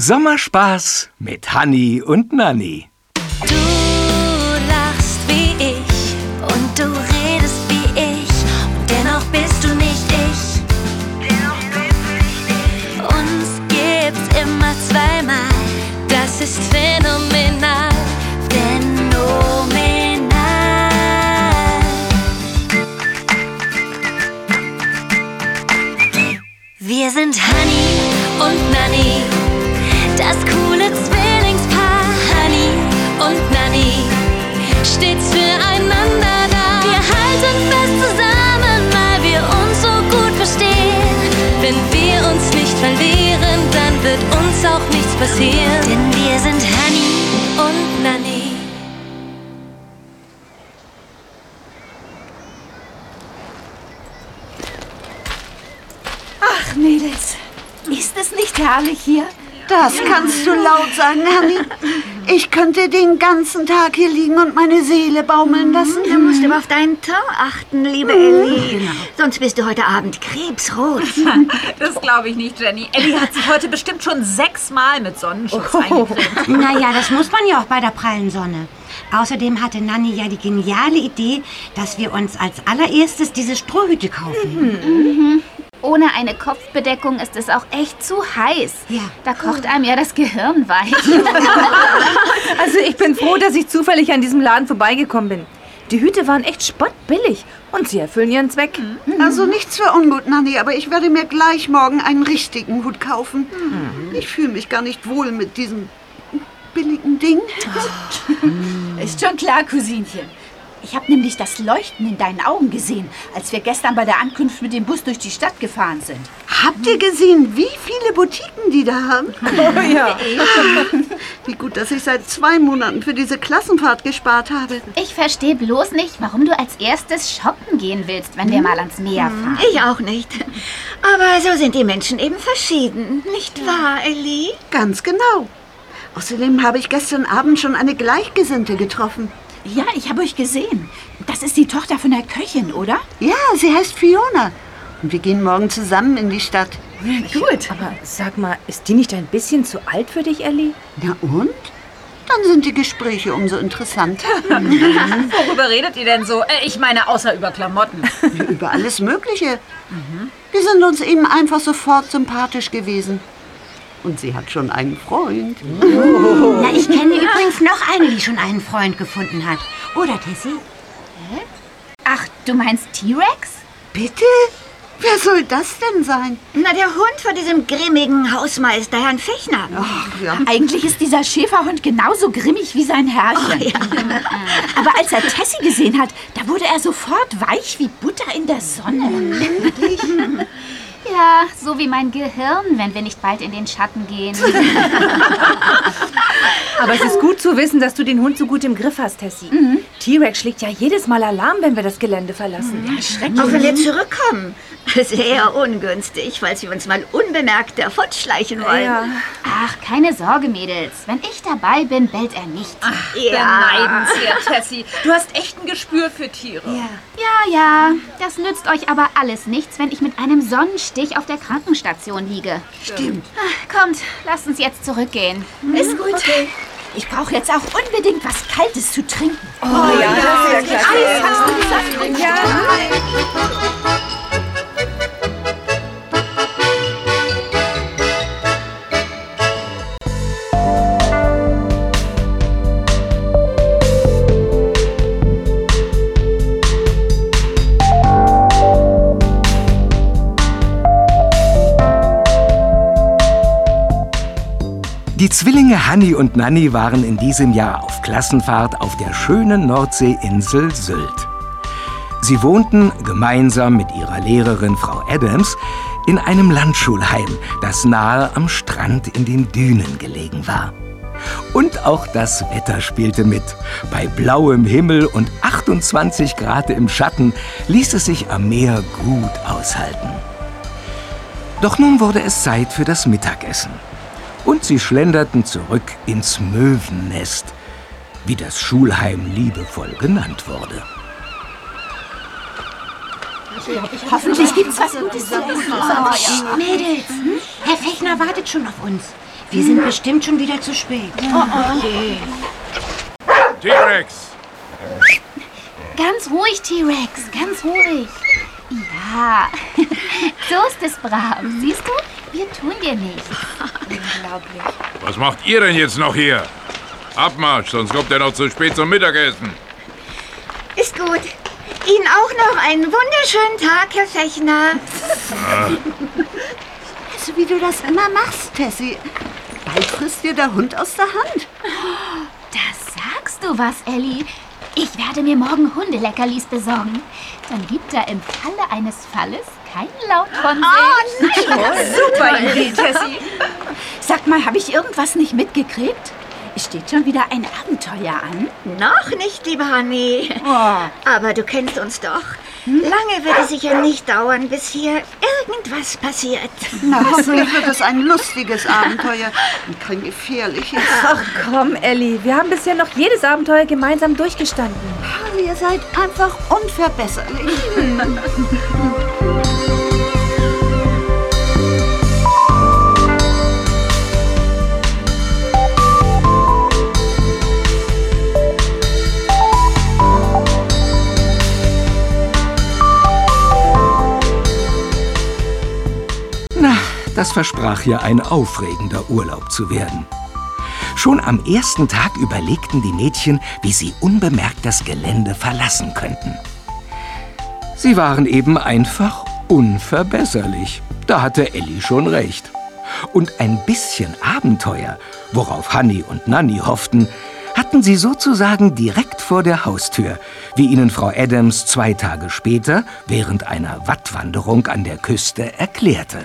Sommerspaß mit Hanni und Nanni. Du lachst wie ich und du redest wie ich und dennoch bist du nicht ich. Uns gibt's immer zweimal, das ist phänomenal, phänomenal. Wir sind Honey und Nanny, das coole Zwillingspaar. Honey und Nanny, stets füreinander da. Wir halten fest zusammen, weil wir uns so gut verstehen. Wenn wir uns nicht verlieren, dann wird uns auch nichts passieren. Denn wir sind Honey und Nanny. Ach, Mädels, ist es nicht herrlich hier? Das kannst du laut sagen, Hanni. Ich könnte den ganzen Tag hier liegen und meine Seele baumeln lassen. Du musst aber auf deinen Ton achten, liebe Ellie. Sonst bist du heute Abend krebsrot. Das glaube ich nicht, Jenny. Ellie hat sich heute bestimmt schon sechsmal mit Sonnenschutz eingecremt. Naja, das muss man ja auch bei der prallen Sonne. Außerdem hatte Nanni ja die geniale Idee, dass wir uns als allererstes diese Strohhüte kaufen. Ohne eine Kopfbedeckung ist es auch echt zu heiß. Ja. Da kocht einem ja das Gehirn weich. Also ich bin froh, dass ich zufällig an diesem Laden vorbeigekommen bin. Die Hüte waren echt spottbillig und sie erfüllen ihren Zweck. Also nichts für ungut, Nanni, aber ich werde mir gleich morgen einen richtigen Hut kaufen. Ich fühle mich gar nicht wohl mit diesem billigen Ding. Ist schon klar, Cousinchen. Ich habe nämlich das Leuchten in deinen Augen gesehen, als wir gestern bei der Ankunft mit dem Bus durch die Stadt gefahren sind. Habt ihr gesehen, wie viele Boutiquen die da haben? Oh ja. Wie gut, dass ich seit zwei Monaten für diese Klassenfahrt gespart habe. Ich verstehe bloß nicht, warum du als erstes shoppen gehen willst, wenn wir mal ans Meer fahren. Ich auch nicht. Aber so sind die Menschen eben verschieden. Nicht wahr, Ellie? Ganz genau. Außerdem habe ich gestern Abend schon eine Gleichgesinnte getroffen. Ja, ich habe euch gesehen. Das ist die Tochter von der Köchin, oder? Ja, sie heißt Fiona. Und wir gehen morgen zusammen in die Stadt. Gut. Aber sag mal, ist die nicht ein bisschen zu alt für dich, Ellie? Na und? Dann sind die Gespräche umso interessanter. Worüber redet ihr denn so? Äh, ich meine, außer über Klamotten. Über alles Mögliche. Wir sind uns eben einfach sofort sympathisch gewesen. Und sie hat schon einen Freund. Na, ich kenne übrigens noch eine, die schon einen Freund gefunden hat. Oder, Tessie? Ach, du meinst T-Rex? Bitte? Wer soll das denn sein? Na, der Hund von diesem grimmigen Hausmeister, Herrn Fechner. Ach ja. Eigentlich ist dieser Schäferhund genauso grimmig wie sein Herrchen. Aber als er Tessie gesehen hat, da wurde er sofort weich wie Butter in der Sonne. Ja, so wie mein Gehirn, wenn wir nicht bald in den Schatten gehen. Aber es ist gut zu wissen, dass du den Hund so gut im Griff hast, Tessie. T-Rex schlägt ja jedes Mal Alarm, wenn wir das Gelände verlassen. Auch wenn wir zurückkommen. Sehr ungünstig, falls wir uns mal unbemerkt davonschleichen wollen. Ja. Ach, keine Sorge, Mädels. Wenn ich dabei bin, bellt er nicht. Beneidenswert, Tessie. Du hast echt ein Gespür für Tiere. Ja, ja. Das nützt euch aber alles nichts, wenn ich mit einem Sonnenstich auf der Krankenstation liege. Stimmt. Kommt, lasst uns jetzt zurückgehen. Ist gut. Ich brauche jetzt auch unbedingt was Kaltes zu trinken. Oh ja, das ist ja klasse. Die Zwillinge Hanni und Nanni waren in diesem Jahr auf Klassenfahrt auf der schönen Nordseeinsel Sylt. Sie wohnten gemeinsam mit ihrer Lehrerin Frau Adams in einem Landschulheim, das nahe am Strand in den Dünen gelegen war. Und auch das Wetter spielte mit. Bei blauem Himmel und 28 Grad im Schatten ließ es sich am Meer gut aushalten. Doch nun wurde es Zeit für das Mittagessen. Und sie schlenderten zurück ins Möwennest, wie das Schulheim liebevoll genannt wurde. Hoffentlich gibt's was Gutes zu essen. Mädels, Herr Fechner wartet schon auf uns. Wir sind bestimmt schon wieder zu spät. T-Rex! Ganz ruhig, T-Rex, ganz ruhig. Ja, so ist es brav. Siehst du, wir tun dir nichts. Was macht ihr denn jetzt noch hier? Abmarsch, sonst kommt er noch zu spät zum Mittagessen. Ist gut. Ihnen auch noch einen wunderschönen Tag, Herr Fechner. Also wie du das immer machst, Tessie. Bald frisst dir der Hund aus der Hand. Da sagst du was, Ellie. Ich werde mir morgen Hundeleckerlis besorgen. Dann gibt er im Falle eines Falles kein Laut von sich. Super Idee, Tessie. Sag mal, habe ich irgendwas nicht mitgekriegt? Es steht schon wieder ein Abenteuer an. Noch nicht, liebe Honey. Oh. Aber du kennst uns doch. Lange wird es sicher nicht dauern, bis hier irgendwas passiert. Na, hoffentlich wird es ein lustiges Abenteuer und kein gefährliches. Ach komm, Ellie, wir haben bisher noch jedes Abenteuer gemeinsam durchgestanden. Ihr seid einfach unverbesserlich. das versprach ja ein aufregender Urlaub zu werden. Schon am ersten Tag überlegten die Mädchen, wie sie unbemerkt das Gelände verlassen könnten. Sie waren eben einfach unverbesserlich. Da hatte Elli schon recht. Und ein bisschen Abenteuer, worauf Hanni und Nanni hofften, hatten sie sozusagen direkt vor der Haustür, wie ihnen Frau Adams zwei Tage später während einer Wattwanderung an der Küste erklärte.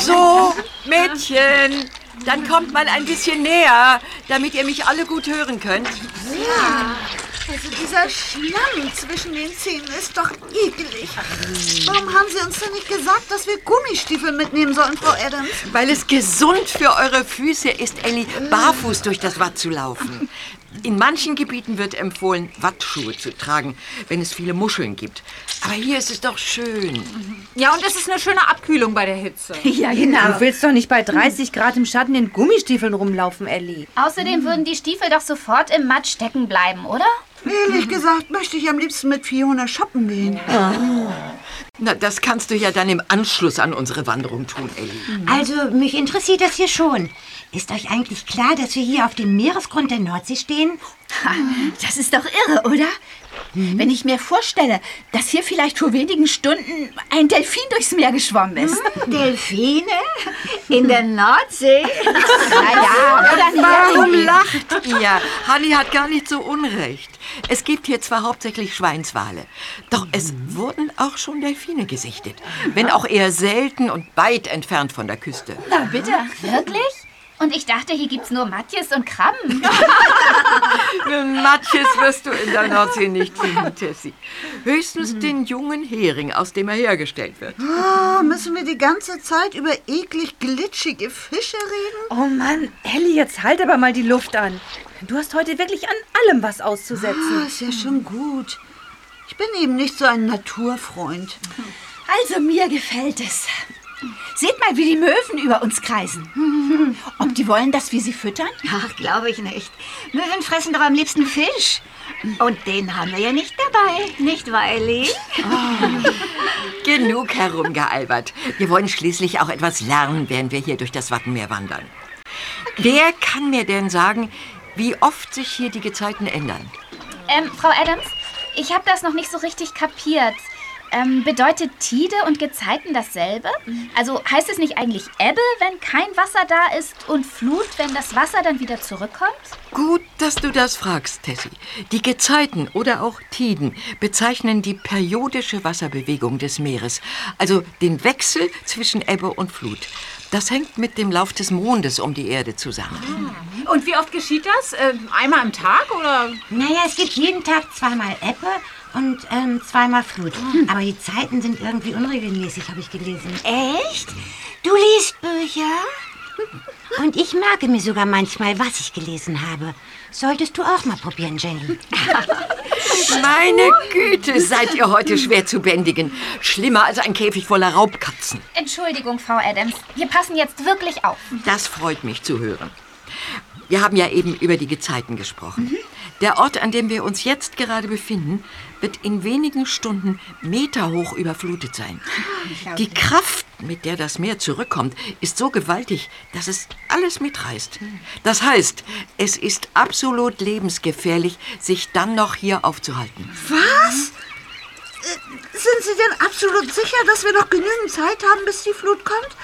So, Mädchen, dann kommt mal ein bisschen näher, damit ihr mich alle gut hören könnt. Also dieser Schlamm zwischen den Zähnen ist doch ekelig. Warum haben Sie uns denn nicht gesagt, dass wir Gummistiefel mitnehmen sollen, Frau Adams? Weil es gesund für eure Füße ist, Elli, barfuß durch das Watt zu laufen. In manchen Gebieten wird empfohlen, Wattschuhe zu tragen, wenn es viele Muscheln gibt. Aber hier ist es doch schön. Ja, und es ist eine schöne Abkühlung bei der Hitze. Ja, genau. Du willst doch nicht bei 30 Grad im Schatten in Gummistiefeln rumlaufen, Ellie. Außerdem würden die Stiefel doch sofort im Matsch stecken bleiben, oder? Ehrlich gesagt möchte ich am liebsten mit Fiona shoppen gehen. Na, das kannst du ja dann im Anschluss an unsere Wanderung tun, Elli. Also, mich interessiert das hier schon. Ist euch eigentlich klar, dass wir hier auf dem Meeresgrund der Nordsee stehen? Das ist doch irre, oder? Wenn ich mir vorstelle, dass hier vielleicht vor wenigen Stunden ein Delfin durchs Meer geschwommen ist. Delfine? In der Nordsee? Naja, oder? Warum lacht ihr? Hanni hat gar nicht so unrecht. Es gibt hier zwar hauptsächlich Schweinswale, doch es wurden auch schon Delfine gesichtet. Wenn auch eher selten und weit entfernt von der Küste. Na bitte. Wirklich? Und ich dachte, hier gibt's nur Matjes und Krabben. Matjes wirst du in der Nordsee nicht finden, Tessie. Höchstens den jungen Hering, aus dem er hergestellt wird. Oh, müssen wir die ganze Zeit über eklig glitschige Fische reden? Oh Mann, Ellie, jetzt halt aber mal die Luft an. Du hast heute wirklich an allem was auszusetzen. Ah, ist ja schon gut. Ich bin eben nicht so ein Naturfreund. Also, mir gefällt es. Seht mal, wie die Möwen über uns kreisen. Ob die wollen, dass wir sie füttern? Ach, glaube ich nicht. Möwen fressen doch am liebsten Fisch. Und den haben wir ja nicht dabei, nicht wahr, Ellie? Genug herumgealbert. Wir wollen schließlich auch etwas lernen, während wir hier durch das Wattenmeer wandern. Wer kann mir denn sagen, wie oft sich hier die Gezeiten ändern? Ähm, Frau Adams, ich habe das noch nicht so richtig kapiert. Ähm, bedeutet Tide und Gezeiten dasselbe? Also heißt es nicht eigentlich Ebbe, wenn kein Wasser da ist und Flut, wenn das Wasser dann wieder zurückkommt? Gut, dass du das fragst, Tessie. Die Gezeiten oder auch Tiden bezeichnen die periodische Wasserbewegung des Meeres, also den Wechsel zwischen Ebbe und Flut. Das hängt mit dem Lauf des Mondes um die Erde zusammen. Und wie oft geschieht das? Äh, einmal am Tag oder? Naja, es gibt jeden Tag zweimal Ebbe und ähm, zweimal Flut. Aber die Zeiten sind irgendwie unregelmäßig, habe ich gelesen. Echt? Du liest Bücher? Und ich merke mir sogar manchmal, was ich gelesen habe. Solltest du auch mal probieren, Jenny. Meine Güte, seid ihr heute schwer zu bändigen. Schlimmer als ein Käfig voller Raubkatzen. Entschuldigung, Frau Adams. Wir passen jetzt wirklich auf. Das freut mich zu hören. Wir haben ja eben über die Gezeiten gesprochen. Der Ort, an dem wir uns jetzt gerade befinden, wird in wenigen Stunden meterhoch überflutet sein. Die Kraft, mit der das Meer zurückkommt, ist so gewaltig, dass es alles mitreißt. Das heißt, es ist absolut lebensgefährlich, sich dann noch hier aufzuhalten. Was? Sind Sie denn absolut sicher, dass wir noch genügend Zeit haben, bis die Flut kommt?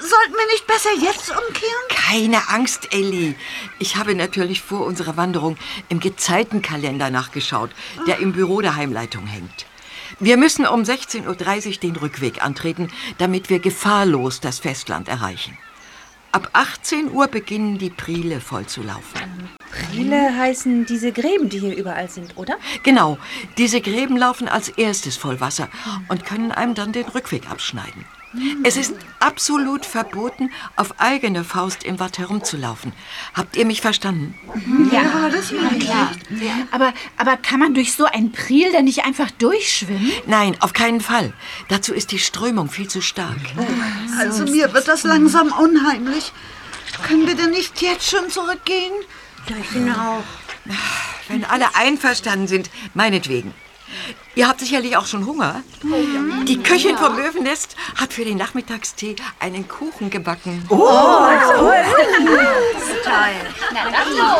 Sollten wir nicht besser jetzt umkehren? Keine Angst, Elli. Ich habe natürlich vor unserer Wanderung im Gezeitenkalender nachgeschaut, der im Büro der Heimleitung hängt. Wir müssen um 16.30 Uhr den Rückweg antreten, damit wir gefahrlos das Festland erreichen. Ab 18 Uhr beginnen die Priele voll zu laufen. Priele heißen diese Gräben, die hier überall sind, oder? Genau, diese Gräben laufen als erstes voll Wasser und können einem dann den Rückweg abschneiden. Es ist absolut verboten, auf eigene Faust im Watt herumzulaufen. Habt ihr mich verstanden? Ja, das war klar. Aber, aber kann man durch so ein Priel denn nicht einfach durchschwimmen? Nein, auf keinen Fall. Dazu ist die Strömung viel zu stark. Also mir wird das langsam unheimlich. Können wir denn nicht jetzt schon zurückgehen? Ja, ich finde auch. Wenn alle einverstanden sind, meinetwegen. Ihr habt sicherlich auch schon Hunger. Die Köchin vom Löwennest hat für den Nachmittagstee einen Kuchen gebacken. Na dann los.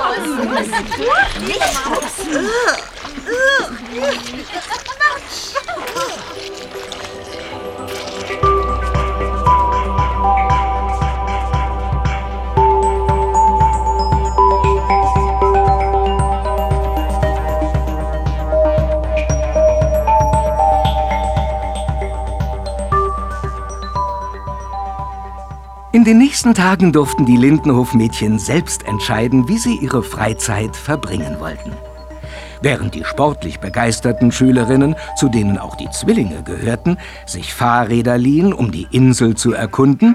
In den nächsten Tagen durften die Lindenhofmädchen selbst entscheiden, wie sie ihre Freizeit verbringen wollten. Während die sportlich begeisterten Schülerinnen, zu denen auch die Zwillinge gehörten, sich Fahrräder liehen, um die Insel zu erkunden,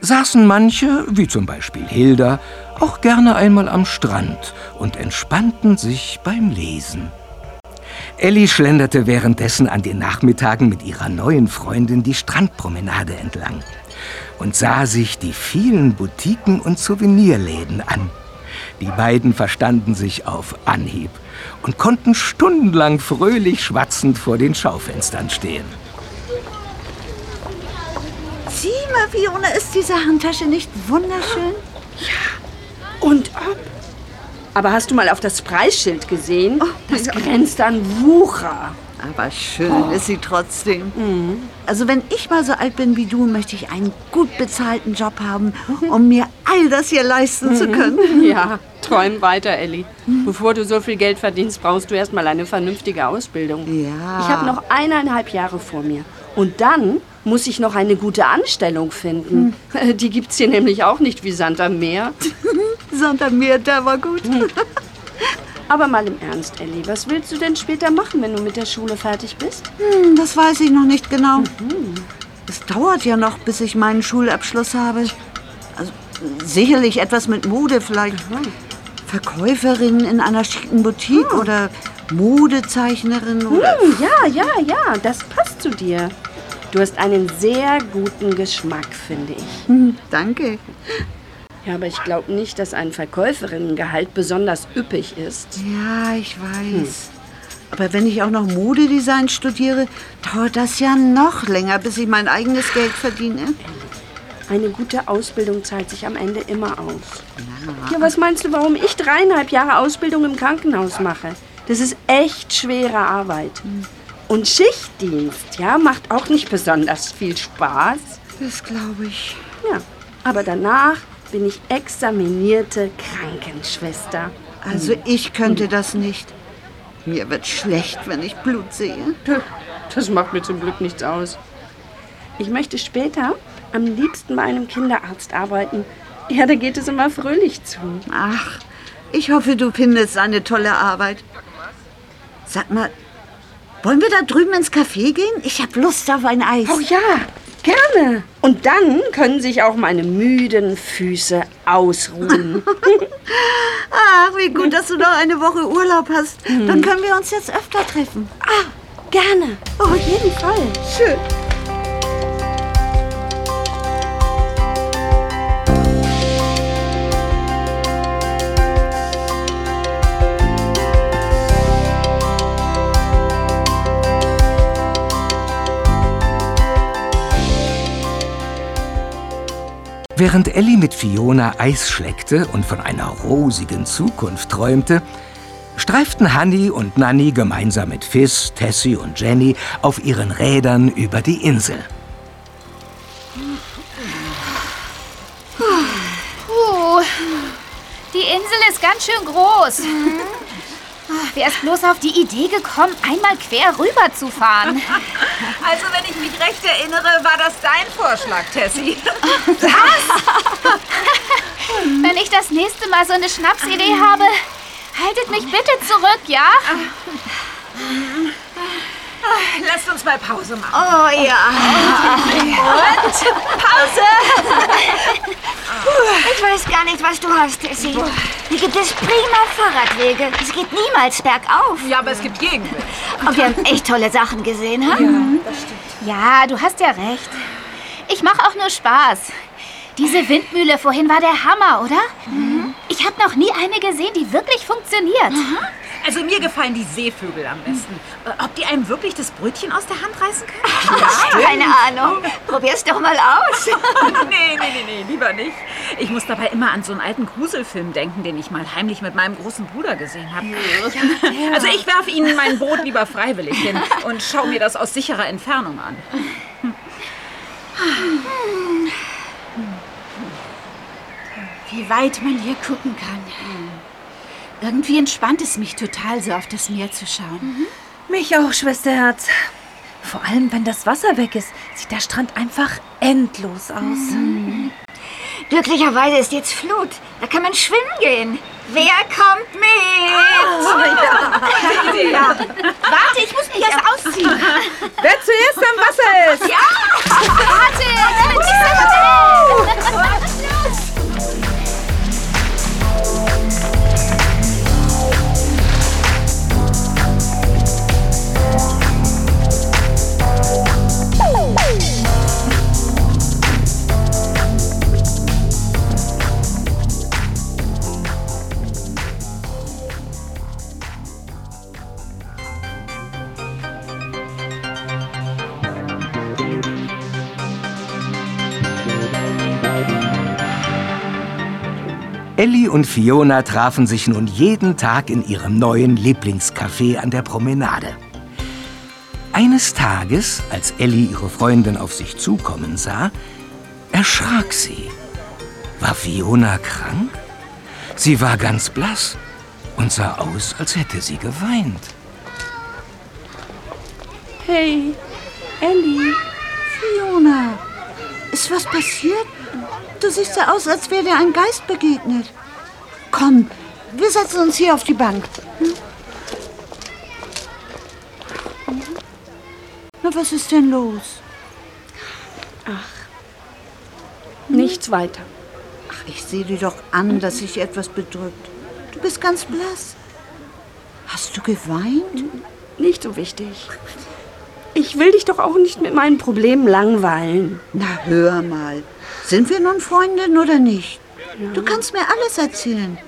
saßen manche, wie zum Beispiel Hilda, auch gerne einmal am Strand und entspannten sich beim Lesen. Elli schlenderte währenddessen an den Nachmittagen mit ihrer neuen Freundin die Strandpromenade entlang und sah sich die vielen Boutiquen und Souvenirläden an. Die beiden verstanden sich auf Anhieb und konnten stundenlang fröhlich schwatzend vor den Schaufenstern stehen. Sieh mal, Fiona, ist diese Handtasche nicht wunderschön? Und ob. Aber hast du mal auf das Preisschild gesehen? Oh, das grenzt an Wucher. Aber schön ist sie trotzdem. Also wenn ich mal so alt bin wie du, möchte ich einen gut bezahlten Job haben, um mir all das hier leisten zu können. Ja, träum weiter, Elli. Bevor du so viel Geld verdienst, brauchst du erst mal eine vernünftige Ausbildung. Ja. Ich habe noch eineinhalb Jahre vor mir. Und dann muss ich noch eine gute Anstellung finden. Die gibt's hier nämlich auch nicht wie Sand am Meer. Sand am Meer, der war gut. Aber mal im Ernst, Elli, was willst du denn später machen, wenn du mit der Schule fertig bist? Hm, das weiß ich noch nicht genau. Es dauert ja noch, bis ich meinen Schulabschluss habe. Also sicherlich etwas mit Mode, vielleicht Verkäuferin in einer schicken Boutique oder Modezeichnerin oder Hm, ja, ja, ja, das passt zu dir. Du hast einen sehr guten Geschmack, finde ich. Hm, danke. Ja, aber ich glaube nicht, dass ein Verkäuferinnengehalt besonders üppig ist. Ja, ich weiß. Aber wenn ich auch noch Modedesign studiere, dauert das ja noch länger, bis ich mein eigenes Geld verdiene. Eine gute Ausbildung zahlt sich am Ende immer aus. Ja, was meinst du, warum ich dreieinhalb Jahre Ausbildung im Krankenhaus mache? Das ist echt schwere Arbeit. Und Schichtdienst, ja, macht auch nicht besonders viel Spaß. Das glaube ich. Ja, aber danach bin ich examinierte Krankenschwester. Also ich könnte das nicht. Mir wird schlecht, wenn ich Blut sehe. Das macht mir zum Glück nichts aus. Ich möchte später am liebsten bei einem Kinderarzt arbeiten. Ja, da geht es immer fröhlich zu. Ach, ich hoffe, du findest eine tolle Arbeit. Sag mal, wollen wir da drüben ins Café gehen? Ich habe Lust auf ein Eis. Oh ja, Gerne. Und dann können sich auch meine müden Füße ausruhen. Ach, wie gut, dass du noch eine Woche Urlaub hast. Dann können wir uns jetzt öfter treffen. Ah, gerne. Auf jeden Fall. Schön. Während Ellie mit Fiona Eis schleckte und von einer rosigen Zukunft träumte, streiften Honey und Nanny gemeinsam mit Fizz, Tessie und Jenny auf ihren Rädern über die Insel. Puh, die Insel ist ganz schön groß. Ah, Wer ist bloß auf die Idee gekommen, einmal quer rüber zu fahren? Also, wenn ich mich recht erinnere, war das dein Vorschlag, Tessie. Wenn ich das nächste Mal so eine Schnapsidee habe, haltet mich bitte zurück, ja? Lasst uns mal Pause machen. Oh ja. Und? Pause! Ich weiß gar nicht, was du hast, Tessie. Hier gibt es prima Fahrradwege. Es geht niemals bergauf. Ja, aber es gibt Gegenwind. Und wir haben echt tolle Sachen gesehen, ha? Ja, du hast ja recht. Ich mache auch nur Spaß. Diese Windmühle vorhin war der Hammer, oder? Ich habe noch nie eine gesehen, die wirklich funktioniert. Also mir gefallen die Seevögel am besten. Äh, Ob die einem wirklich das Brötchen aus der Hand reißen können? Keine Ahnung. Probier's doch mal aus. nee, nee, nee, nee, lieber nicht. Ich muss dabei immer an so einen alten Gruselfilm denken, den ich mal heimlich mit meinem großen Bruder gesehen habe. Also ich werfe Ihnen mein Boot lieber freiwillig hin und schaue mir das aus sicherer Entfernung an. Wie weit man hier gucken kann. Irgendwie entspannt es mich total, so auf das Meer zu schauen. Mich auch, Schwesterherz. Vor allem, wenn das Wasser weg ist, sieht der Strand einfach endlos aus. Glücklicherweise ist jetzt Flut. Da kann man schwimmen gehen. Wer kommt mit? Warte, ich muss mich erst ausziehen. Wer Ellie und Fiona trafen sich nun jeden Tag in ihrem neuen Lieblingscafé an der Promenade. Eines Tages, als Ellie ihre Freundin auf sich zukommen sah, erschrak sie. War Fiona krank? Sie war ganz blass und sah aus, als hätte sie geweint. Hey, Ellie. Fiona, ist was passiert? Du siehst ja aus, als wäre dir ein Geist begegnet. Komm, wir setzen uns hier auf die Bank. Hm? Na, was ist denn los? Nichts weiter. Ach, ich sehe dir doch an, dass sich etwas bedrückt. Du bist ganz blass. Hast du geweint? Nicht so wichtig. Ich will dich doch auch nicht mit meinen Problemen langweilen. Na, hör mal. Sind wir nun Freundin oder nicht? Du kannst mir alles erzählen.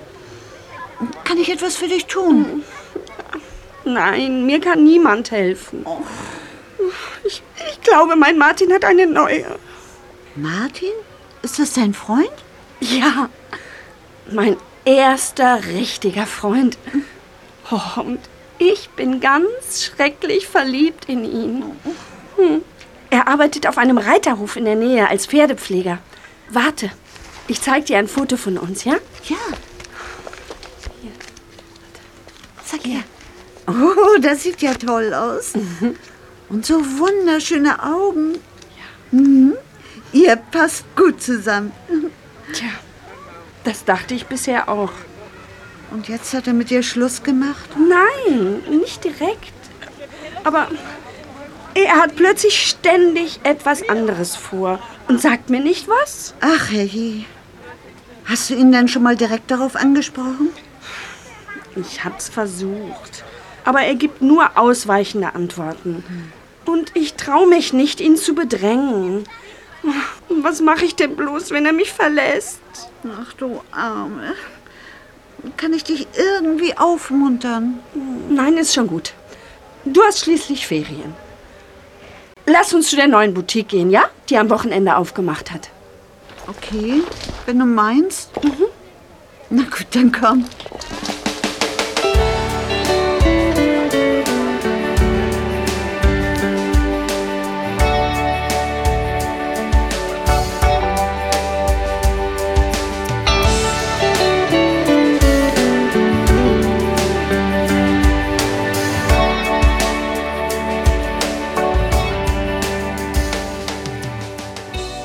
Kann ich etwas für dich tun? Nein, mir kann niemand helfen. Ich, ich glaube, mein Martin hat eine neue. Martin? Ist das dein Freund? Ja, mein erster richtiger Freund. Oh, und ich bin ganz schrecklich verliebt in ihn. Hm. Er arbeitet auf einem Reiterhof in der Nähe als Pferdepfleger. Warte, ich zeig dir ein Foto von uns, ja? Ja. Sag her. Oh, das sieht ja toll aus. Und so wunderschöne Augen. Mhm. Ihr passt gut zusammen. Tja, das dachte ich bisher auch. Und jetzt hat er mit dir Schluss gemacht? Nein, nicht direkt. Aber Er hat plötzlich ständig etwas anderes vor und sagt mir nicht was. Ach, Helgi. Hast du ihn denn schon mal direkt darauf angesprochen? Ich hab's versucht. Aber er gibt nur ausweichende Antworten. Und ich traue mich nicht, ihn zu bedrängen. Was mache ich denn bloß, wenn er mich verlässt? Ach du Arme. Kann ich dich irgendwie aufmuntern? Nein, ist schon gut. Du hast schließlich Ferien. Lass uns zu der neuen Boutique gehen, ja? Die am Wochenende aufgemacht hat. Okay, wenn du meinst. Mhm. Na gut, dann komm.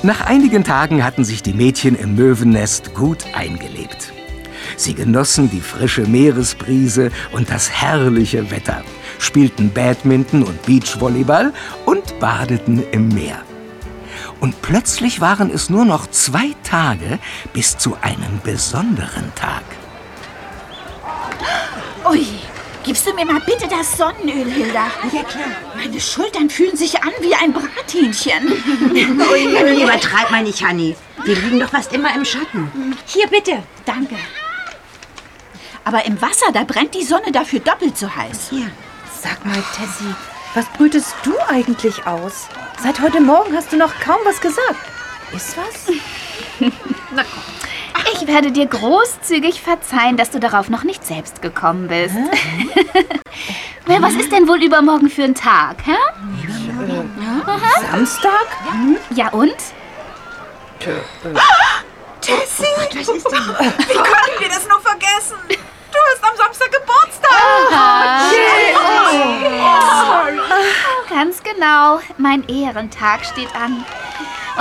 Nach einigen Tagen hatten sich die Mädchen im Möwennest gut eingelebt. Sie genossen die frische Meeresbrise und das herrliche Wetter, spielten Badminton und Beachvolleyball und badeten im Meer. Und plötzlich waren es nur noch zwei Tage bis zu einem besonderen Tag. Ui, gibst du mir mal bitte das Sonnenöl, Hilda? Ja, klar. Meine Schultern fühlen sich an wie ein Brathähnchen. Übertreib mal nicht, Hanni. Wir liegen doch fast immer im Schatten. Hier, bitte. Danke. Aber im Wasser, da brennt die Sonne dafür doppelt so heiß. Hier. Sag mal, Tessie, was brütest du eigentlich aus? Seit heute Morgen hast du noch kaum was gesagt. Ist was? Na komm. Ich werde dir großzügig verzeihen, dass du darauf noch nicht selbst gekommen bist. Na, was ist denn wohl übermorgen für ein Tag, hä? Samstag? Ja und? Tessie! was ist denn? Wie konnten wir das nur vergessen? Du hast am Samstag Geburtstag! Ganz genau. Mein Ehrentag steht an.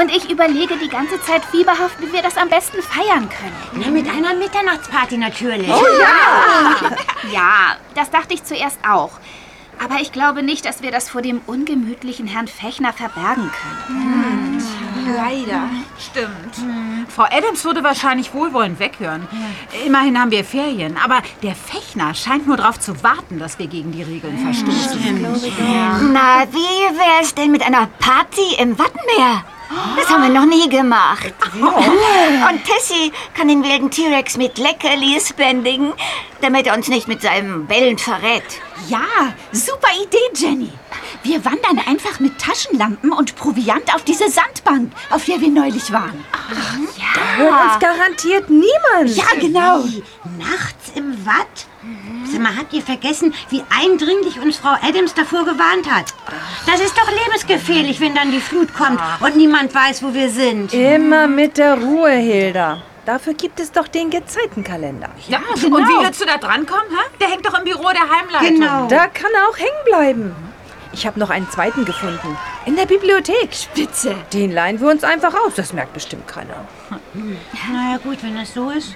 Und ich überlege die ganze Zeit fieberhaft, wie wir das am besten feiern können. Na, mit einer Mitternachtsparty natürlich. Oh ja! Ja, das dachte ich zuerst auch. Aber ich glaube nicht, dass wir das vor dem ungemütlichen Herrn Fechner verbergen können. Leider. Stimmt. Frau Adams würde wahrscheinlich wohlwollend weghören. Immerhin haben wir Ferien. Aber der Fechner scheint nur darauf zu warten, dass wir gegen die Regeln verstoßen. Na, wie wär's denn mit einer Party im Wattenmeer? Das haben wir noch nie gemacht. Und Tessie kann den wilden T-Rex mit Leckerlis bändigen, damit er uns nicht mit seinem Bellen verrät. Ja, super Idee, Jenny. Wir wandern einfach mit Taschenlampen und Proviant auf diese Sandbank, auf der wir neulich waren. Da hört uns garantiert niemand. Ja, genau. Wie? Nachts im Watt? Sag mal, habt ihr vergessen, wie eindringlich uns Frau Adams davor gewarnt hat? Das ist doch lebensgefährlich, wenn dann die Flut kommt und niemand weiß, wo wir sind. Immer mit der Ruhe, Hilda. Dafür gibt es doch den Gezeitenkalender. Ja, genau. Und wie willst du da drankommen, hä? Der hängt doch im Büro der Heimleitung. Genau. Da kann er auch hängen bleiben. Ich habe noch einen zweiten gefunden. In der Bibliothek. Spitze. Den leihen wir uns einfach aus. Das merkt bestimmt keiner. Na ja, gut, wenn das so ist.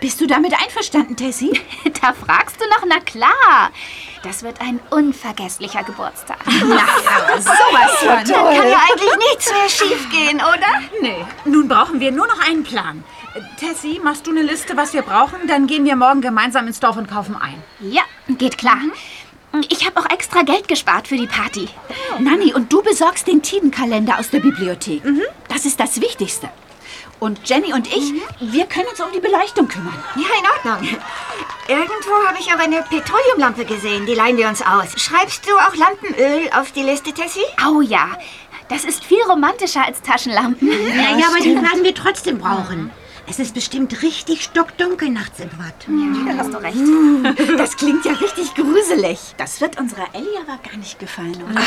Bist du damit einverstanden, Tessie? Da fragst du noch, na klar. Das wird ein unvergesslicher Geburtstag. Na, sowas von. Kann ja eigentlich nichts mehr schiefgehen, oder? Nee, nun brauchen wir nur noch einen Plan. Tessie, machst du eine Liste, was wir brauchen? Dann gehen wir morgen gemeinsam ins Dorf und kaufen ein. Ja, geht klar. Ich habe auch extra Geld gespart für die Party. Nanni, und du besorgst den Tidenkalender aus der Bibliothek. Das ist das Wichtigste. Und Jenny und ich, wir können uns um die Beleuchtung kümmern. Ja, in Ordnung. Irgendwo habe ich aber eine Petroleumlampe gesehen. Die leihen wir uns aus. Schreibst du auch Lampenöl auf die Liste, Tessie? Oh ja, das ist viel romantischer als Taschenlampen. Naja, aber die werden wir trotzdem brauchen. Es ist bestimmt richtig stockdunkel nachts im Watt. Ja, hast du recht. Das klingt ja richtig gruselig. Das wird unserer Ellie aber gar nicht gefallen, oder?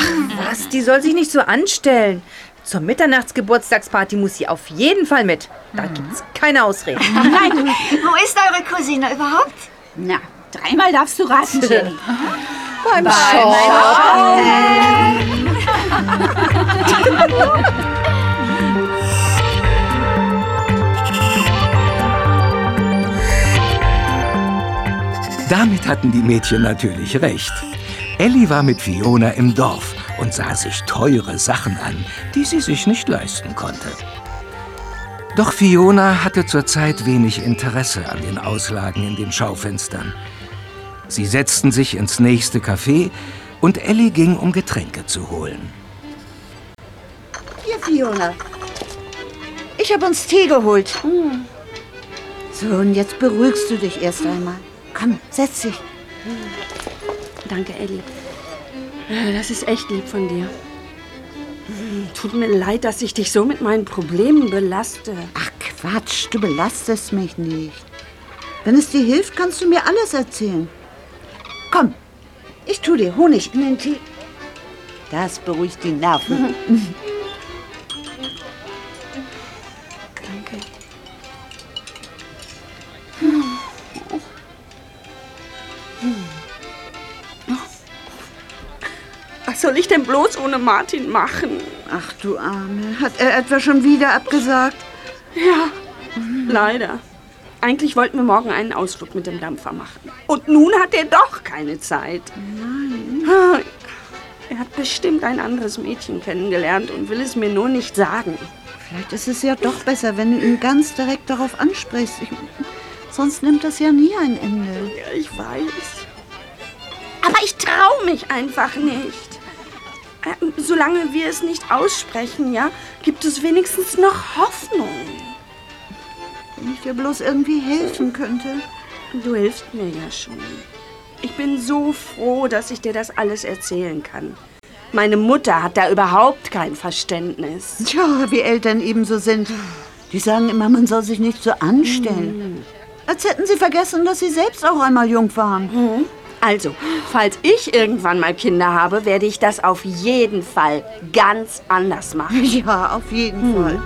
Was? Die soll sich nicht so anstellen. Zur Mitternachtsgeburtstagsparty muss sie auf jeden Fall mit. Da gibt's keine Ausreden. Nein. Wo ist eure Cousine überhaupt? Na, dreimal darfst du raten, Jenny. Beim Damit hatten die Mädchen natürlich recht. Ellie war mit Fiona im Dorf und sah sich teure Sachen an, die sie sich nicht leisten konnte. Doch Fiona hatte zurzeit wenig Interesse an den Auslagen in den Schaufenstern. Sie setzten sich ins nächste Café und Ellie ging, um Getränke zu holen. Hier, Fiona. Ich habe uns Tee geholt. So, und jetzt beruhigst du dich erst einmal. Komm, setz dich. Danke, Ellie. Äh, Das ist echt lieb von dir. Tut mir leid, dass ich dich so mit meinen Problemen belaste. Ach Quatsch, du belastest mich nicht. Wenn es dir hilft, kannst du mir alles erzählen. Komm, ich tu dir Honig in den Tee. Das beruhigt die Nerven. soll ich denn bloß ohne Martin machen? Ach du Arme, hat er etwa schon wieder abgesagt? Ja, leider. Eigentlich wollten wir morgen einen Ausflug mit dem Dampfer machen. Und nun hat er doch keine Zeit. Nein. Er hat bestimmt ein anderes Mädchen kennengelernt und will es mir nur nicht sagen. Vielleicht ist es ja doch besser, wenn du ihn ganz direkt darauf ansprichst. Ich, sonst nimmt das ja nie ein Ende. Ja, ich weiß. Aber ich traue mich einfach nicht. Ähm, Solange wir es nicht aussprechen, ja, gibt es wenigstens noch Hoffnung. Wenn ich dir bloß irgendwie helfen könnte. Du hilfst mir ja schon. Ich bin so froh, dass ich dir das alles erzählen kann. Meine Mutter hat da überhaupt kein Verständnis. Tja, wie Eltern ebenso sind. Die sagen immer, man soll sich nicht so anstellen. Als hätten sie vergessen, dass sie selbst auch einmal jung waren. Also, falls ich irgendwann mal Kinder habe, werde ich das auf jeden Fall ganz anders machen. Ja, auf jeden Fall.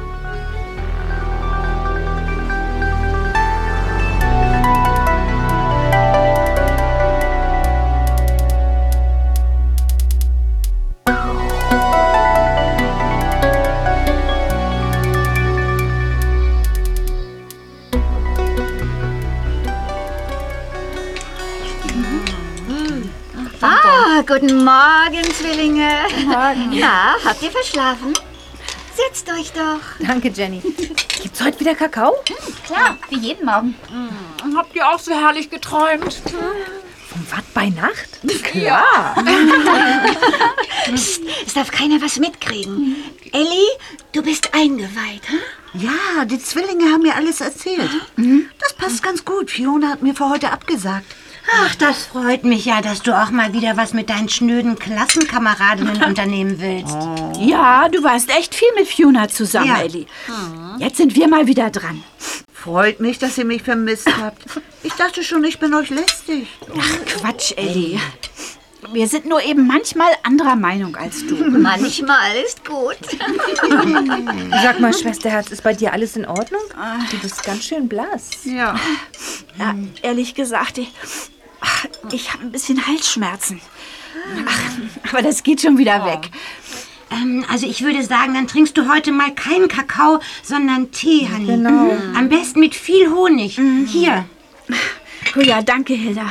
Guten Morgen, Zwillinge. Morgen. Na, habt ihr verschlafen? Setzt euch doch. Danke, Jenny. Gibt's heute wieder Kakao? Klar, wie jeden Morgen. Habt ihr auch so herrlich geträumt? Vom Watt bei Nacht? Ja. Psst, es darf keiner was mitkriegen. Elli, du bist eingeweiht. Hm? Ja, die Zwillinge haben mir alles erzählt. Das passt ganz gut. Fiona hat mir für heute abgesagt. Ach, das freut mich ja, dass du auch mal wieder was mit deinen schnöden Klassenkameradinnen unternehmen willst. Ja, du warst echt viel mit Fiona zusammen, Ja. Elli. Jetzt sind wir mal wieder dran. Freut mich, dass ihr mich vermisst habt. Ich dachte schon, ich bin euch lästig. Ach, Quatsch, Elli. Wir sind nur eben manchmal anderer Meinung als du. Manchmal ist gut. Sag mal, Schwesterherz, ist bei dir alles in Ordnung? Du bist ganz schön blass. Ja. Ja, ehrlich gesagt, ich, ach, ich habe ein bisschen Halsschmerzen. Ach, aber das geht schon wieder weg. Ähm, also ich würde sagen, dann trinkst du heute mal keinen Kakao, sondern Tee, Hanni. Genau. Am besten mit viel Honig. Hier. Oh ja, danke, Hilda.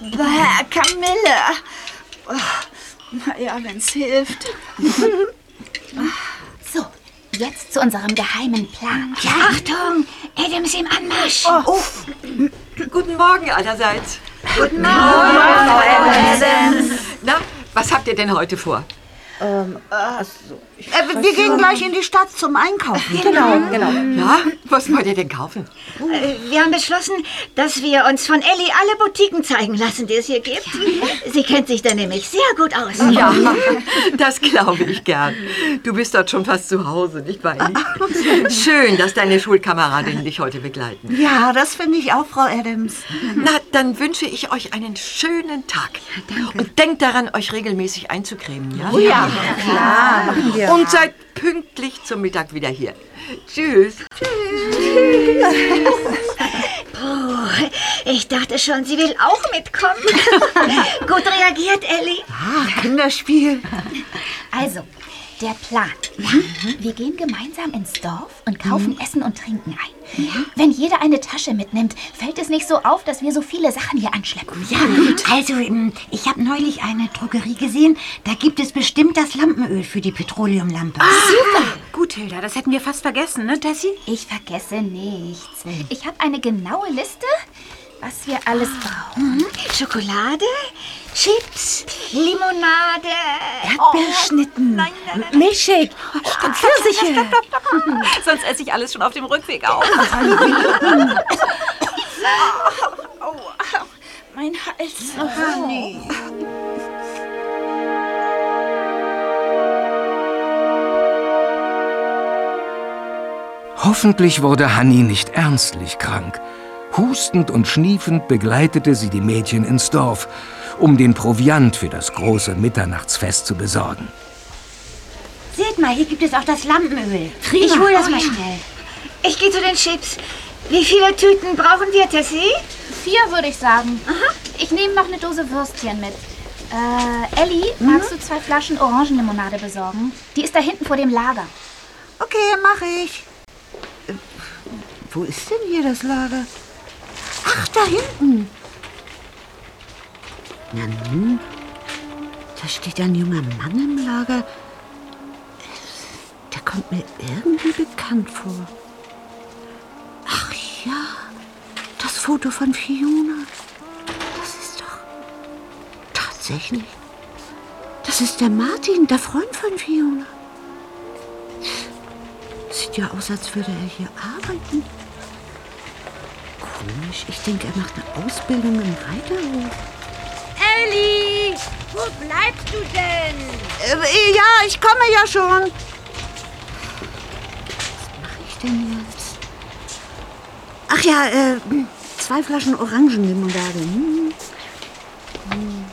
Bäh, Kamille. Oh, na ja, wenn's hilft. So, jetzt zu unserem geheimen Plan. Ja, Achtung, Adams im Anmarsch. Oh, guten Morgen allerseits. Guten Na, was habt ihr denn heute vor? Äh, wir gehen gleich in die Stadt zum Einkaufen. Genau, genau. Ja, was wollt ihr denn kaufen? Äh, Wir haben beschlossen, dass wir uns von Elli alle Boutiquen zeigen lassen, die es hier gibt. Sie kennt sich da nämlich sehr gut aus. Ja, das glaube ich gern. Du bist dort schon fast zu Hause, nicht wahr? Elli? Schön, dass deine Schulkameradinnen dich heute begleiten. Ja, das finde ich auch, Frau Adams. Na, dann wünsche ich euch einen schönen Tag. Und denkt daran, euch regelmäßig einzucremen, ja? Oh ja, klar, machen wir. Und seid pünktlich zum Mittag wieder hier. Tschüss. Puh, ich dachte schon, sie will auch mitkommen. Gut reagiert, Elli. Ah, Kinderspiel. Also, Der Plan. Ja? Wir gehen gemeinsam ins Dorf und kaufen Mhm. Essen und Trinken ein. Wenn jeder eine Tasche mitnimmt, fällt es nicht so auf, dass wir so viele Sachen hier anschleppen. Ja, gut. Also, ähm, ich habe neulich eine Drogerie gesehen. Da gibt es bestimmt das Lampenöl für die Petroleumlampe. super! Gut, Hilda, das hätten wir fast vergessen, ne, Tessie? Ich vergesse nichts. Ich habe eine genaue Liste, was wir alles brauchen. Mhm. Schokolade, Chips, Limonade. Erdbeerschnitten, Milchshake, Pfirsiche. Sonst esse ich alles schon auf dem Rückweg auf. Mein Hals. Hoffentlich wurde Hanni nicht ernstlich krank. Hustend und schniefend begleitete sie die Mädchen ins Dorf, um den Proviant für das große Mitternachtsfest zu besorgen. Seht mal, hier gibt es auch das Lampenöl. Prima. Ich hole das Oh, mal ja. schnell. Ich gehe zu den Chips. Wie viele Tüten brauchen wir, Tessie? Vier würde ich sagen. Ich nehme noch eine Dose Würstchen mit. Äh, Ellie, magst du zwei Flaschen Orangenlimonade besorgen? Die ist da hinten vor dem Lager. Okay, mache ich. Äh, Wo ist denn hier das Lager? Ach, da hinten. Na nun, da steht ein junger Mann im Lager. Der kommt mir irgendwie bekannt vor. Ach ja, das Foto von Fiona. Das ist doch tatsächlich. Das ist der Martin, der Freund von Fiona. Sieht ja aus, als würde er hier arbeiten. Komisch, ich denke, er macht eine Ausbildung im Reiterhof. Elli, wo bleibst du denn? Äh, ja, ich komme ja schon. Was mache ich denn jetzt? Ach ja, äh, zwei Flaschen Orangenlimonade. Hm. Hm.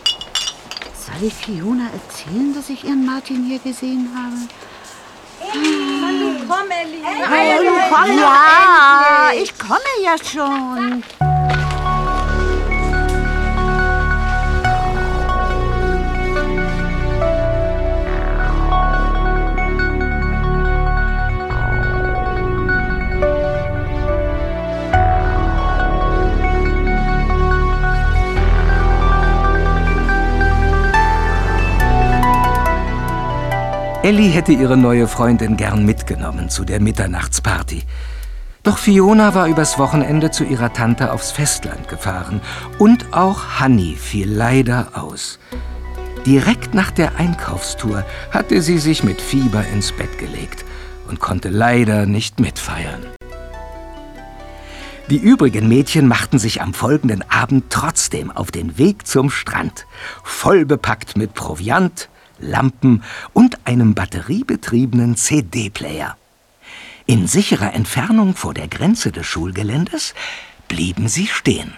Soll ich Fiona erzählen, dass ich ihren Martin hier gesehen habe? Komm, Elli. Ja, ich komme ja schon. Ellie hätte ihre neue Freundin gern mitgenommen zu der Mitternachtsparty. Doch Fiona war übers Wochenende zu ihrer Tante aufs Festland gefahren. Und auch Hanni fiel leider aus. Direkt nach der Einkaufstour hatte sie sich mit Fieber ins Bett gelegt und konnte leider nicht mitfeiern. Die übrigen Mädchen machten sich am folgenden Abend trotzdem auf den Weg zum Strand, voll bepackt mit Proviant, Lampen und einem batteriebetriebenen CD-Player. In sicherer Entfernung vor der Grenze des Schulgeländes blieben sie stehen.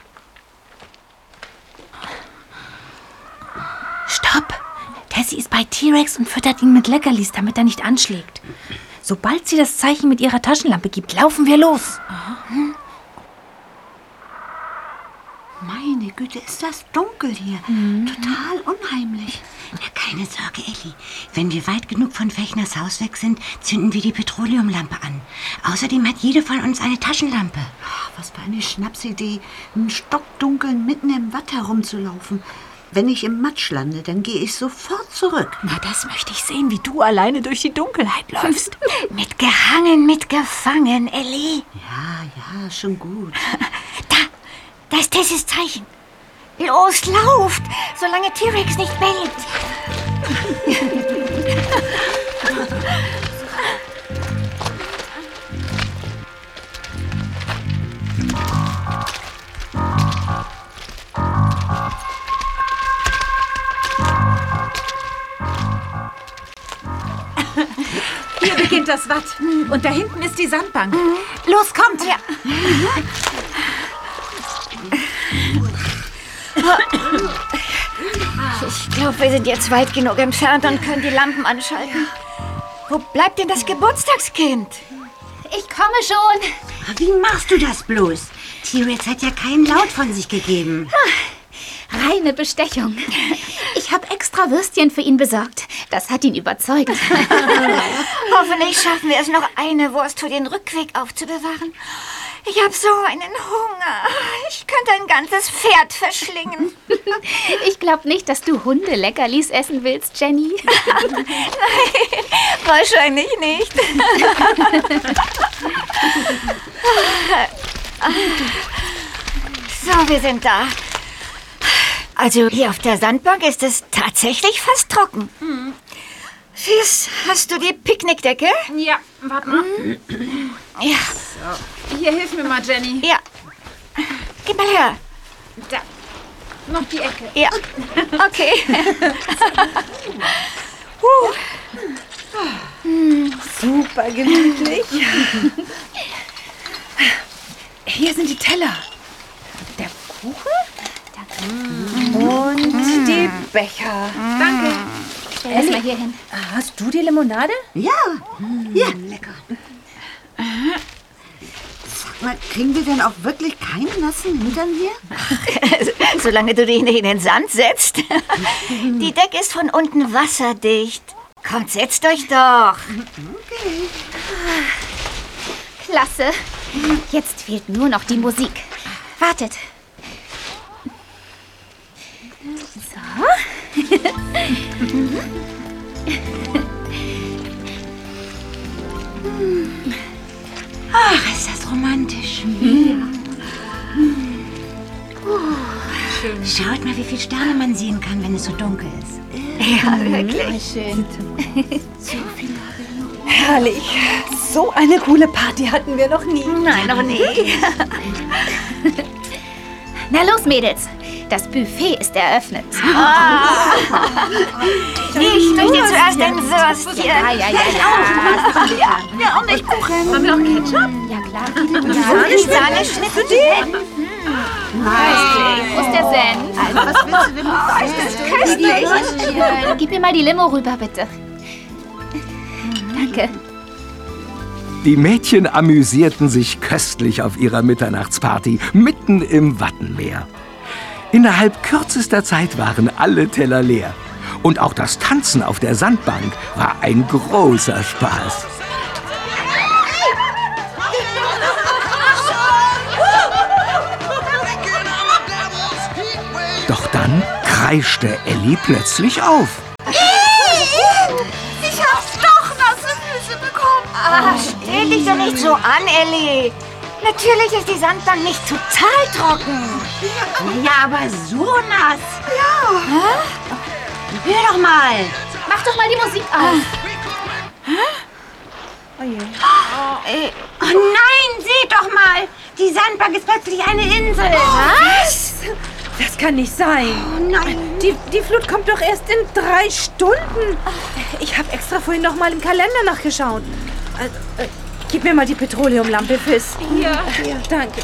Stopp! Tessie ist bei T-Rex und füttert ihn mit Leckerlis, damit er nicht anschlägt. Sobald sie das Zeichen mit ihrer Taschenlampe gibt, laufen wir los. Meine Güte, ist das dunkel hier. Total unheimlich. Na, keine Sorge, Elli. Wenn wir weit genug von Fechners Haus weg sind, zünden wir die Petroleumlampe an. Außerdem hat jede von uns eine Taschenlampe. Ach, was für eine Schnapsidee, im Stockdunkeln mitten im Watt herumzulaufen. Wenn ich im Matsch lande, dann gehe ich sofort zurück. Na, das möchte ich sehen, wie du alleine durch die Dunkelheit läufst. Mitgehangen, mitgefangen, Elli. Ja, ja, schon gut. Da ist Tessies Zeichen. Los, lauft, solange T-Rex nicht bellt. Hier beginnt das Watt. Und da hinten ist die Sandbank. Los, kommt! Ja. Ich glaube, wir sind jetzt weit genug entfernt und können die Lampen anschalten. Wo bleibt denn das Geburtstagskind? Ich komme schon. Wie machst du das bloß? T-Rex hat ja keinen Laut von sich gegeben. Reine Bestechung. Ich habe extra Würstchen für ihn besorgt. Das hat ihn überzeugt. Hoffentlich schaffen wir es noch eine Wurst für den Rückweg aufzubewahren. Ich habe so einen Hunger. Ich könnte ein ganzes Pferd verschlingen. Ich glaube nicht, dass du Hundeleckerlis essen willst, Jenny. Nein, wahrscheinlich nicht. So, wir sind da. Also hier auf der Sandbank ist es tatsächlich fast trocken. Fies, hast du die Picknickdecke? Ja, warte mal. Ja. So. Hier, hilf mir mal, Jenny. Ja. Gib mal her. Da. Noch die Ecke. Ja. Okay. Super gemütlich. Hier sind die Teller. Der Kuchen? Und die Becher. Danke. Stell das mal hier hin. Hast du die Limonade? Ja. Ja, lecker. Sag mal, kriegen wir denn auch wirklich keinen nassen Hintern hier? Solange du dich nicht in den Sand setzt. Die Decke ist von unten wasserdicht. Kommt, setzt euch doch. Klasse. Jetzt fehlt nur noch die Musik. Wartet. So. Ach, ist das romantisch. Schaut mal, wie viele Sterne man sehen kann, wenn es so dunkel ist. Ja, wirklich. Schön. Herrlich. So eine coole Party hatten wir noch nie. Nein, noch nie. Na los, Mädels. Das Buffet ist eröffnet. Ich möchte zuerst ein Würstchen. Ja, ja, ja, ja. Ja, und ich Kuchen. Haben wir auch Ketchup? Ja, klar. Sahne, Sahne, Schnitzel. Wo ist der Senf? Also, was willst du denn mit Köstlich. Schön. Gib mir mal die Limo rüber, bitte. Danke. Die Mädchen amüsierten sich köstlich auf ihrer Mitternachtsparty mitten im Wattenmeer. Innerhalb kürzester Zeit waren alle Teller leer. Und auch das Tanzen auf der Sandbank war ein großer Spaß. Doch dann kreischte Ellie plötzlich auf. Ich hab's doch nasse Füße bekommen. Ah, stell dich doch nicht so an, Ellie. Natürlich ist die Sandbank nicht total trocken. Ja, aber so nass. Ja. Hör doch mal. Mach doch mal die Musik aus. Oh nein, seht doch mal. Die Sandbank ist plötzlich eine Insel. Was? Das kann nicht sein. Oh nein. Die, die Flut kommt doch erst in drei Stunden. Ich habe extra vorhin noch mal im Kalender nachgeschaut. Äh, äh, gib mir mal die Petroleumlampe, Fiss. Hier. Ja, danke.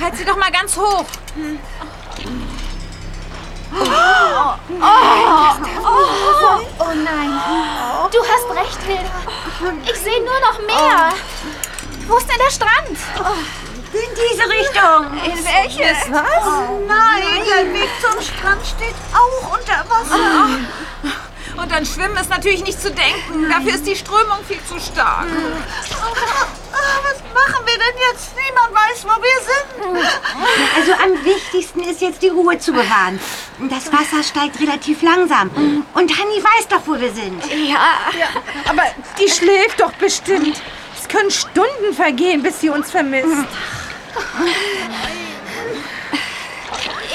Halt sie doch mal ganz hoch. Oh nein. Du hast recht, Hilda. Ich sehe nur noch Meer. Wo ist denn der Strand? In diese Richtung. In welches? Was? Oh nein, der Weg zum Strand steht auch unter Wasser. Und an Schwimmen ist natürlich nicht zu denken. Dafür ist die Strömung viel zu stark. Ah, was machen wir denn jetzt? Niemand weiß, wo wir sind. Also am wichtigsten ist jetzt die Ruhe zu bewahren. Das Wasser steigt relativ langsam. Und Hanni weiß doch, wo wir sind. Ja. Aber die schläft doch bestimmt. Es können Stunden vergehen, bis sie uns vermisst.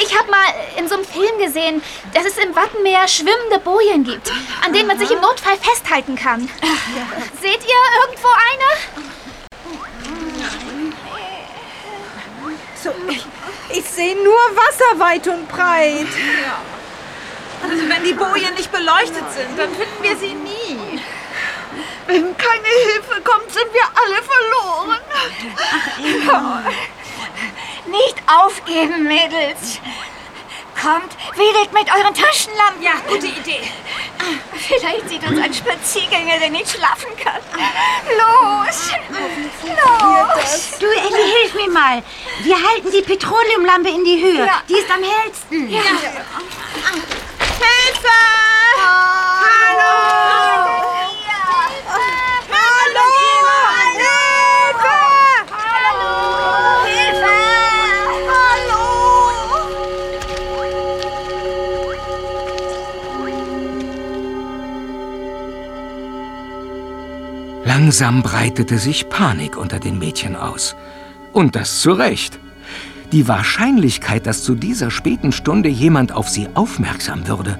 Ich habe mal in so einem Film gesehen, dass es im Wattenmeer schwimmende Bojen gibt, an denen man sich im Notfall festhalten kann. Seht ihr irgendwo eine? So, ich, ich sehe nur Wasser weit und breit. Also wenn die Bojen nicht beleuchtet sind, dann finden wir sie nie. Wenn keine Hilfe kommt, sind wir alle verloren. Nicht aufgeben, Mädels. Kommt, wedelt mit euren Taschenlampen. Ja, gute Idee. Vielleicht sieht uns ein Spaziergänger, der nicht schlafen kann. Los! Los! Du, Elli, hilf mir mal. Wir halten die Petroleumlampe in die Höhe. Ja. Die ist am hellsten. Ja. Hilfe! Hallo! Hallo! Langsam breitete sich Panik unter den Mädchen aus. Und das zu Recht. Die Wahrscheinlichkeit, dass zu dieser späten Stunde jemand auf sie aufmerksam würde,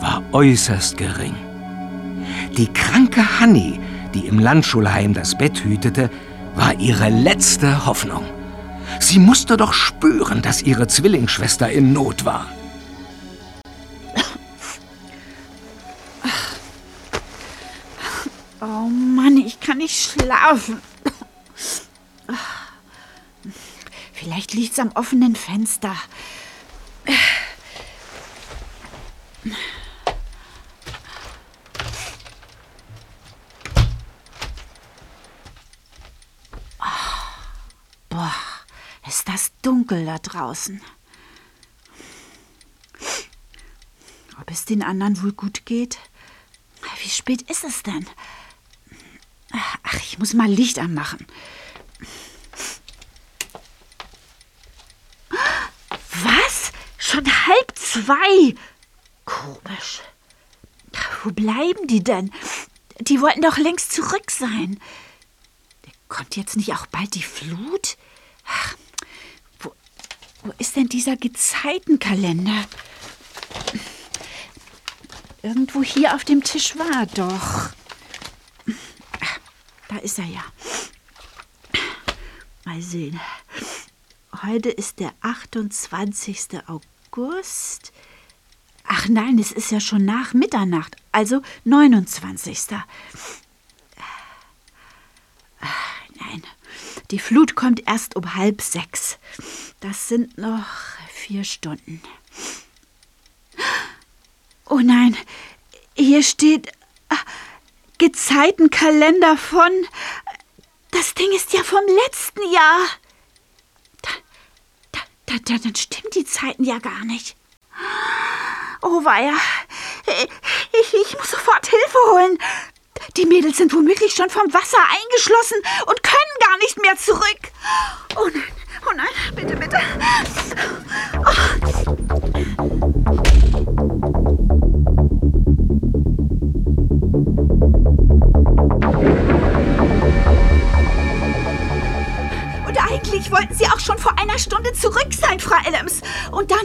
war äußerst gering. Die kranke Hanni, die im Landschulheim das Bett hütete, war ihre letzte Hoffnung. Sie musste doch spüren, dass ihre Zwillingsschwester in Not war. Schlafen. Vielleicht liegt's am offenen Fenster. Boah, ist das dunkel da draußen. Ob es den anderen wohl gut geht? Wie spät ist es denn? Ach, ich muss mal Licht anmachen. Was? Schon halb zwei? Komisch. Wo bleiben die denn? Die wollten doch längst zurück sein. Kommt jetzt nicht auch bald die Flut? Ach, wo, wo ist denn dieser Gezeitenkalender? Irgendwo hier auf dem Tisch war doch. Da ist er ja. Mal sehen. Heute ist der 28. August. Ach nein, es ist ja schon nach Mitternacht, also 29. Nein, die Flut kommt erst um halb sechs. Das sind noch vier Stunden. Oh nein, hier steht ah, Gezeitenkalender von. Das Ding ist ja vom letzten Jahr. Da, da, da, da, dann stimmen die Zeiten ja gar nicht. Oh weia, ich, ich muss sofort Hilfe holen. Die Mädels sind womöglich schon vom Wasser eingeschlossen und können gar nicht mehr zurück. Oh nein, oh nein, bitte, bitte. Und wollten sie auch schon vor einer Stunde zurück sein, Frau Adams. Und dann,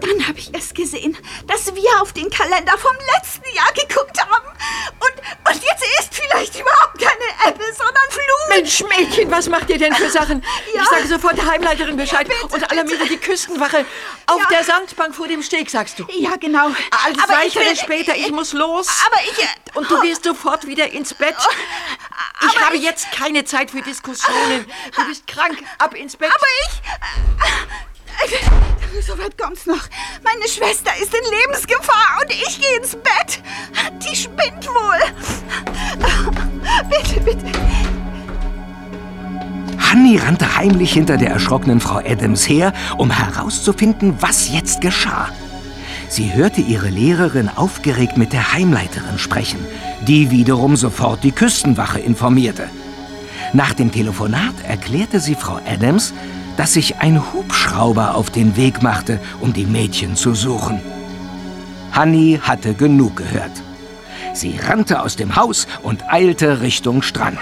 dann habe ich es gesehen, dass wir auf den Kalender vom letzten Jahr geguckt haben. Und, und jetzt ist vielleicht überhaupt keine Ebbe, sondern Flut. Mensch, Mädchen, was macht ihr denn für Sachen? Ja. Ich sage sofort der Heimleiterin Bescheid und alarmiere die Küstenwache. Auf Ja. der Sandbank vor dem Steg, sagst du. Ja, genau. Alles Aber ich weitere will- später, ich muss los. Aber ich... Und du gehst sofort wieder ins Bett. Ich habe jetzt keine Zeit für Diskussionen. Du bist krank, ab ins Bett. Aber ich... äh, So weit kommt's noch. Meine Schwester ist in Lebensgefahr und ich gehe ins Bett. Die spinnt wohl. Bitte, bitte. Hanni rannte heimlich hinter der erschrockenen Frau Adams her, um herauszufinden, was jetzt geschah. Sie hörte ihre Lehrerin aufgeregt mit der Heimleiterin sprechen, die wiederum sofort die Küstenwache informierte. Nach dem Telefonat erklärte sie Frau Adams, dass sich ein Hubschrauber auf den Weg machte, um die Mädchen zu suchen. Hanni hatte genug gehört. Sie rannte aus dem Haus und eilte Richtung Strand.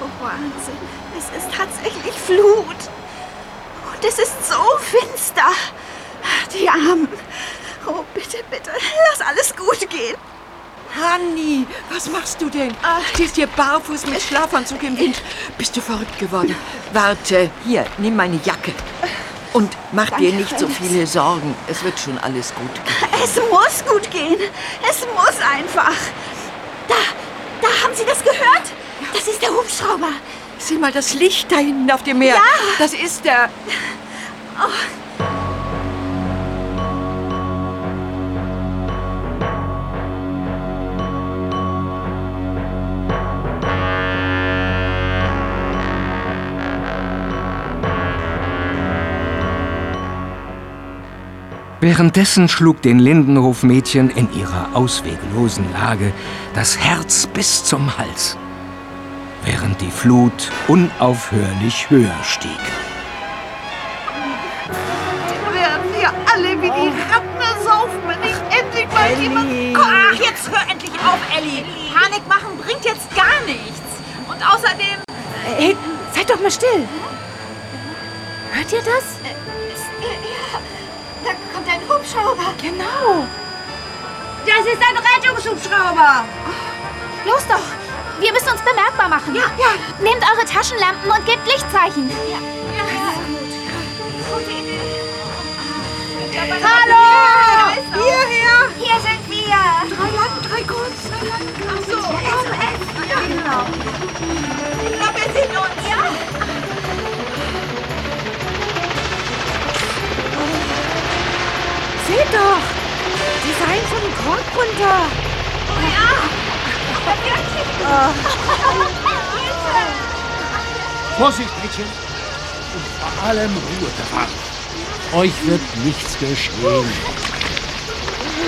Oh, Wahnsinn. Es ist tatsächlich Flut. Und es ist so finster. Die Armen. Oh, bitte, bitte. Lass alles gut gehen. Hanni, was machst du denn? Stehst hier barfuß mit Schlafanzug im Wind. Bist du verrückt geworden? Warte, hier, nimm meine Jacke. Und mach dir Danke, nicht so viele Sorgen. Es wird schon alles gut gehen. Es muss gut gehen. Es muss einfach. Da, da haben Sie das gehört? Das ist der Hubschrauber. Sieh mal das Licht da hinten auf dem Meer. Ja. Das ist der. Währenddessen schlug den Lindenhof-Mädchen in ihrer ausweglosen Lage das Herz bis zum Hals, während die Flut unaufhörlich höher stieg. Werden wir alle wie die Ratten ersaufen, wenn nicht endlich mal jemand kommt. Ach, jetzt hör endlich auf, Ellie. Panik machen bringt jetzt gar nichts. Und außerdem... Hey, seid doch mal still. Hört ihr das? Da kommt ein Hubschrauber. Genau. Das ist ein Rettungshubschrauber. Los doch. Wir müssen uns bemerkbar machen. Ja, ja. Nehmt eure Taschenlampen und gebt Lichtzeichen. Ja. Hallo! Hierher! Hier sind wir. Drei Lampen, drei Kunst. Ach so, SOS. Ja, genau. Ich glaube, wir sehen uns. Seht doch! Die fallen von dem Korb runter. Vorsicht, Mädchen! Und vor allem Ruhe bewahren. Euch wird nichts geschehen.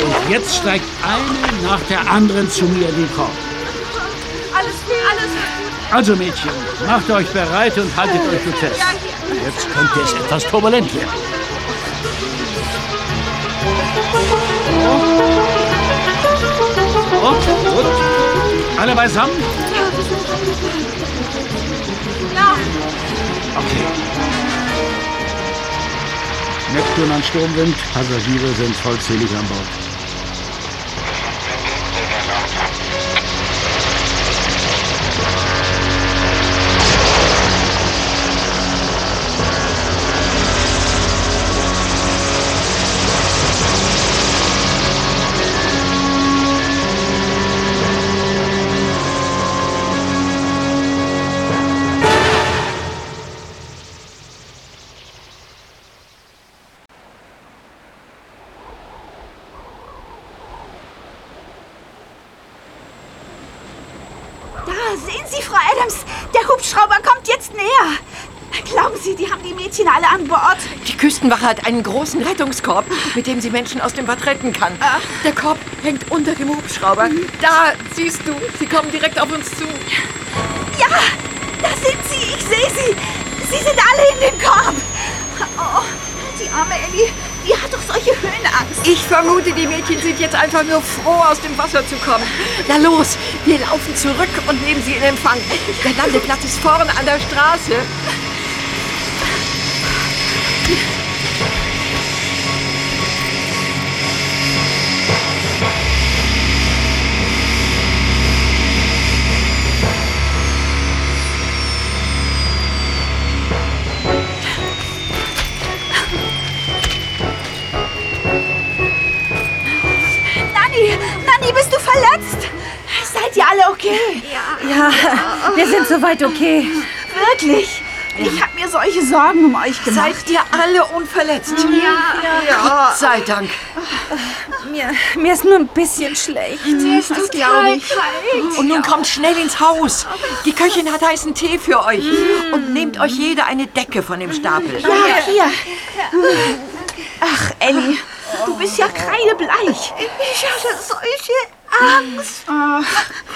Und jetzt steigt eine nach der anderen zu mir in den Korb. Alles gut, alles gut. Also Mädchen, macht euch bereit und haltet euch für fest. Jetzt könnte es etwas turbulent werden. Gut. Alle beisammen? Okay. Neptun an Sturmwind, Passagiere sind vollzählig an Bord. Küstenwache hat einen großen Rettungskorb, mit dem sie Menschen aus dem Bad retten kann. Der Korb hängt unter dem Hubschrauber. Da, siehst du, sie kommen direkt auf uns zu. Ja, da sind Sie, ich sehe Sie. Sie sind alle in dem Korb. Oh, die arme Ellie, die hat doch solche Höhenangst. Ich vermute, die Mädchen sind jetzt einfach nur froh, aus dem Wasser zu kommen. Na los, wir laufen zurück und nehmen sie in Empfang. Der Landeplatz ist vorne an der Straße. Verletzt? Seid ihr alle okay? Ja, wir sind soweit okay. Wirklich? Ich habe mir solche Sorgen um euch gemacht. Seid ihr alle unverletzt? Ja. Gott sei Dank. Mir, mir ist nur ein bisschen schlecht. Mir ist das glaube ich. Und nun kommt schnell ins Haus. Die Köchin hat heißen Tee für euch. Und nehmt euch jede eine Decke von dem Stapel. Ja, hier. Ach, Ellie, du bist ja kreidebleich. Ich hatte solche Angst. Ach,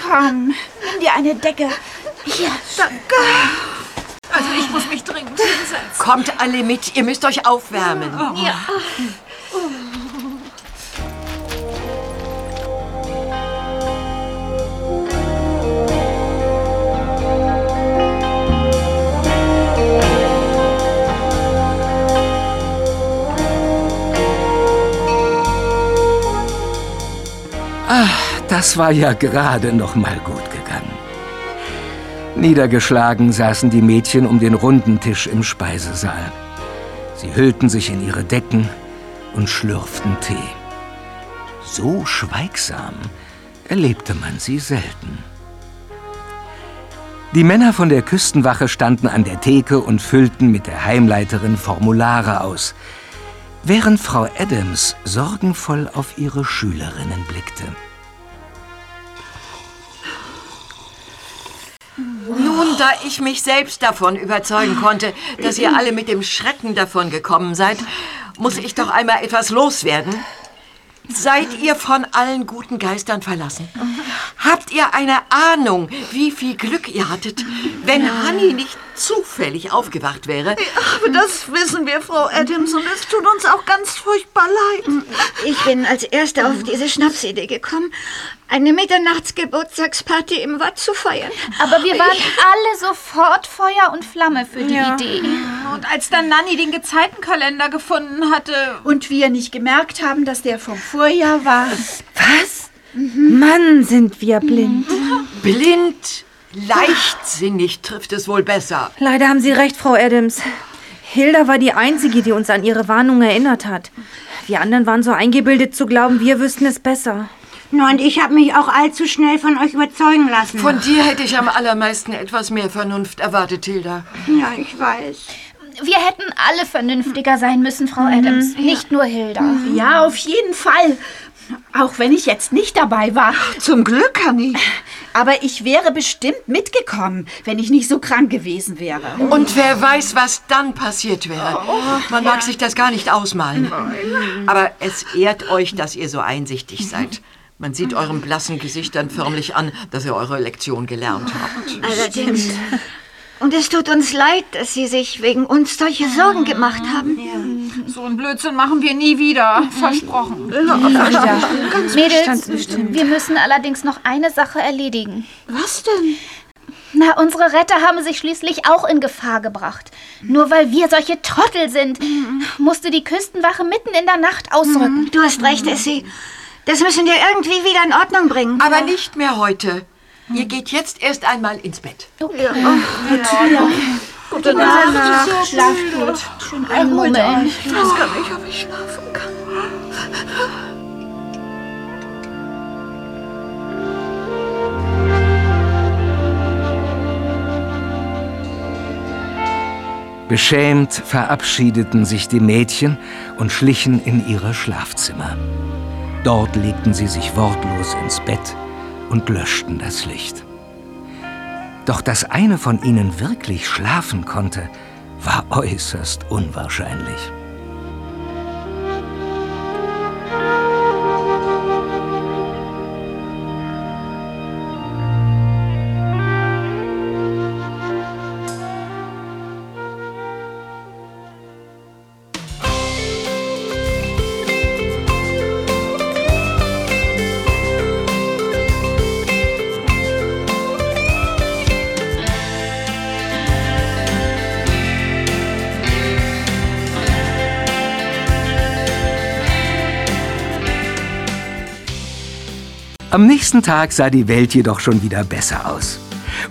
komm, nimm dir eine Decke. Hier, danke. Also ich muss mich dringend hinsetzen. Kommt alle mit, ihr müsst euch aufwärmen. Ja. Das war ja gerade noch mal gut gegangen. Niedergeschlagen saßen die Mädchen um den runden Tisch im Speisesaal. Sie hüllten sich in ihre Decken und schlürften Tee. So schweigsam erlebte man sie selten. Die Männer von der Küstenwache standen an der Theke und füllten mit der Heimleiterin Formulare aus, während Frau Adams sorgenvoll auf ihre Schülerinnen blickte. Nun, da ich mich selbst davon überzeugen konnte, dass ihr alle mit dem Schrecken davon gekommen seid muss ich doch einmal etwas loswerden. Seid ihr von allen guten Geistern verlassen? Habt ihr eine Ahnung, wie viel Glück ihr hattet, wenn Hanni nicht zufällig aufgewacht wäre? Aber das wissen wir, Frau Adams, und es tut uns auch ganz furchtbar leid. Ich bin als Erste auf diese Schnapsidee gekommen, eine Mitternachtsgeburtstagsparty im Watt zu feiern. Aber wir waren alle sofort Feuer und Flamme für die Ja. Idee. Und als dann Nanni den Gezeitenkalender gefunden hatte. Und wir nicht gemerkt haben, dass der vom Vorjahr war. Was? Mann, sind wir blind. Blind, leichtsinnig trifft es wohl besser. Leider haben Sie recht, Frau Adams. Hilda war die Einzige, die uns an ihre Warnung erinnert hat. Wir anderen waren so eingebildet zu glauben, wir wüssten es besser. Na, und ich habe mich auch allzu schnell von euch überzeugen lassen. Von dir hätte ich am allermeisten etwas mehr Vernunft erwartet, Hilda. Ja, ich weiß. Wir hätten alle vernünftiger sein müssen, Frau Adams. Nicht nur Hilda. Ja, auf jeden Fall. Auch wenn ich jetzt nicht dabei war. Zum Glück, Hanni. Aber ich wäre bestimmt mitgekommen, wenn ich nicht so krank gewesen wäre. Und wer weiß, was dann passiert wäre. Man mag sich das gar nicht ausmalen. Aber es ehrt euch, dass ihr so einsichtig seid. Man sieht eurem blassen Gesichtern förmlich an, dass ihr eure Lektion gelernt habt. Allerdings. Und es tut uns leid, dass Sie sich wegen uns solche Sorgen gemacht haben. So einen Blödsinn machen wir nie wieder. Versprochen. Mädels, wir müssen allerdings noch eine Sache erledigen. Was denn? Na, unsere Retter haben sich schließlich auch in Gefahr gebracht. Nur weil wir solche Trottel sind, musste die Küstenwache mitten in der Nacht ausrücken. Du hast recht, Essie. Das müssen wir irgendwie wieder in Ordnung bringen. Aber nicht mehr heute. Ihr geht jetzt erst einmal ins Bett. Gute Nacht. Schlaf gut. Schön einmummeln. Ich weiß gar nicht, ob ich schlafen kann. Beschämt verabschiedeten sich die Mädchen und schlichen in ihre Schlafzimmer. Dort legten sie sich wortlos ins Bett und löschten das Licht. Doch dass eine von ihnen wirklich schlafen konnte, war äußerst unwahrscheinlich. Am nächsten Tag sah die Welt jedoch schon wieder besser aus.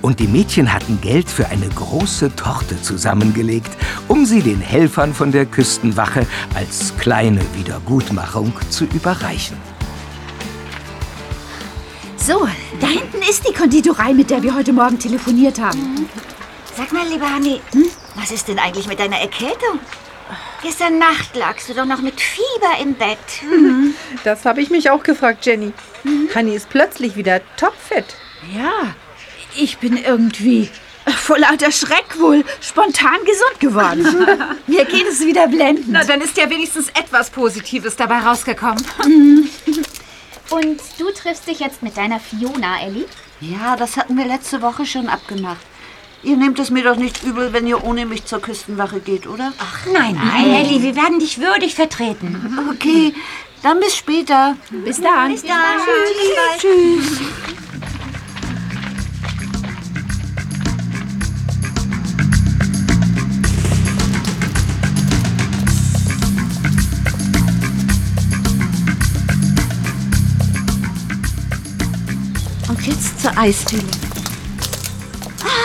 Und die Mädchen hatten Geld für eine große Torte zusammengelegt, um sie den Helfern von der Küstenwache als kleine Wiedergutmachung zu überreichen. So, da hinten ist die Konditorei, mit der wir heute Morgen telefoniert haben. Sag mal, lieber Hanni, was ist denn eigentlich mit deiner Erkältung? Gestern Nacht lagst du doch noch mit Fieber im Bett. Das habe ich mich auch gefragt, Jenny. Hanni ist plötzlich wieder topfit. Ja, ich bin irgendwie vor lauter Schreck wohl spontan gesund geworden. Mir geht es wieder blendend. Na, dann ist ja wenigstens etwas Positives dabei rausgekommen. Und du triffst dich jetzt mit deiner Fiona, Ellie? Ja, das hatten wir letzte Woche schon abgemacht. Ihr nehmt es mir doch nicht übel, wenn ihr ohne mich zur Küstenwache geht, oder? Ach, Nein, nein, Ellie, wir werden dich würdig vertreten. Okay, dann bis später. Bis dann. Bis dann. Tschüss. Tschüss. Und jetzt zur Eisdiele.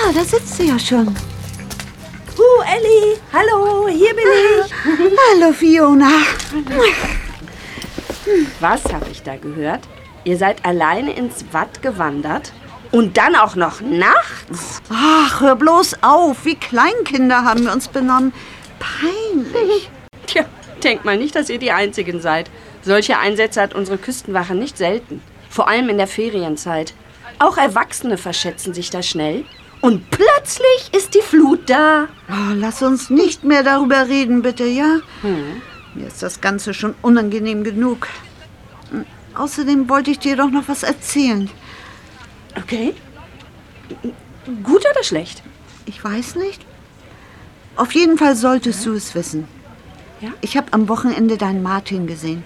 Ah, da sitzt sie ja schon. Uh, Ellie, hallo, hier bin ich. Hallo, Fiona. Was habe ich da gehört? Ihr seid alleine ins Watt gewandert? Und dann auch noch nachts? Ach, hör bloß auf. Wie Kleinkinder haben wir uns benommen. Peinlich. Tja, denkt mal nicht, dass ihr die Einzigen seid. Solche Einsätze hat unsere Küstenwache nicht selten. Vor allem in der Ferienzeit. Auch Erwachsene verschätzen sich da schnell. Und plötzlich ist die Flut da. Oh, lass uns nicht mehr darüber reden, bitte, ja? Mir ist das Ganze schon unangenehm genug. Außerdem wollte ich dir doch noch was erzählen. Okay. Gut oder schlecht? Ich weiß nicht. Auf jeden Fall solltest du es wissen. Ja? Ich habe am Wochenende deinen Martin gesehen.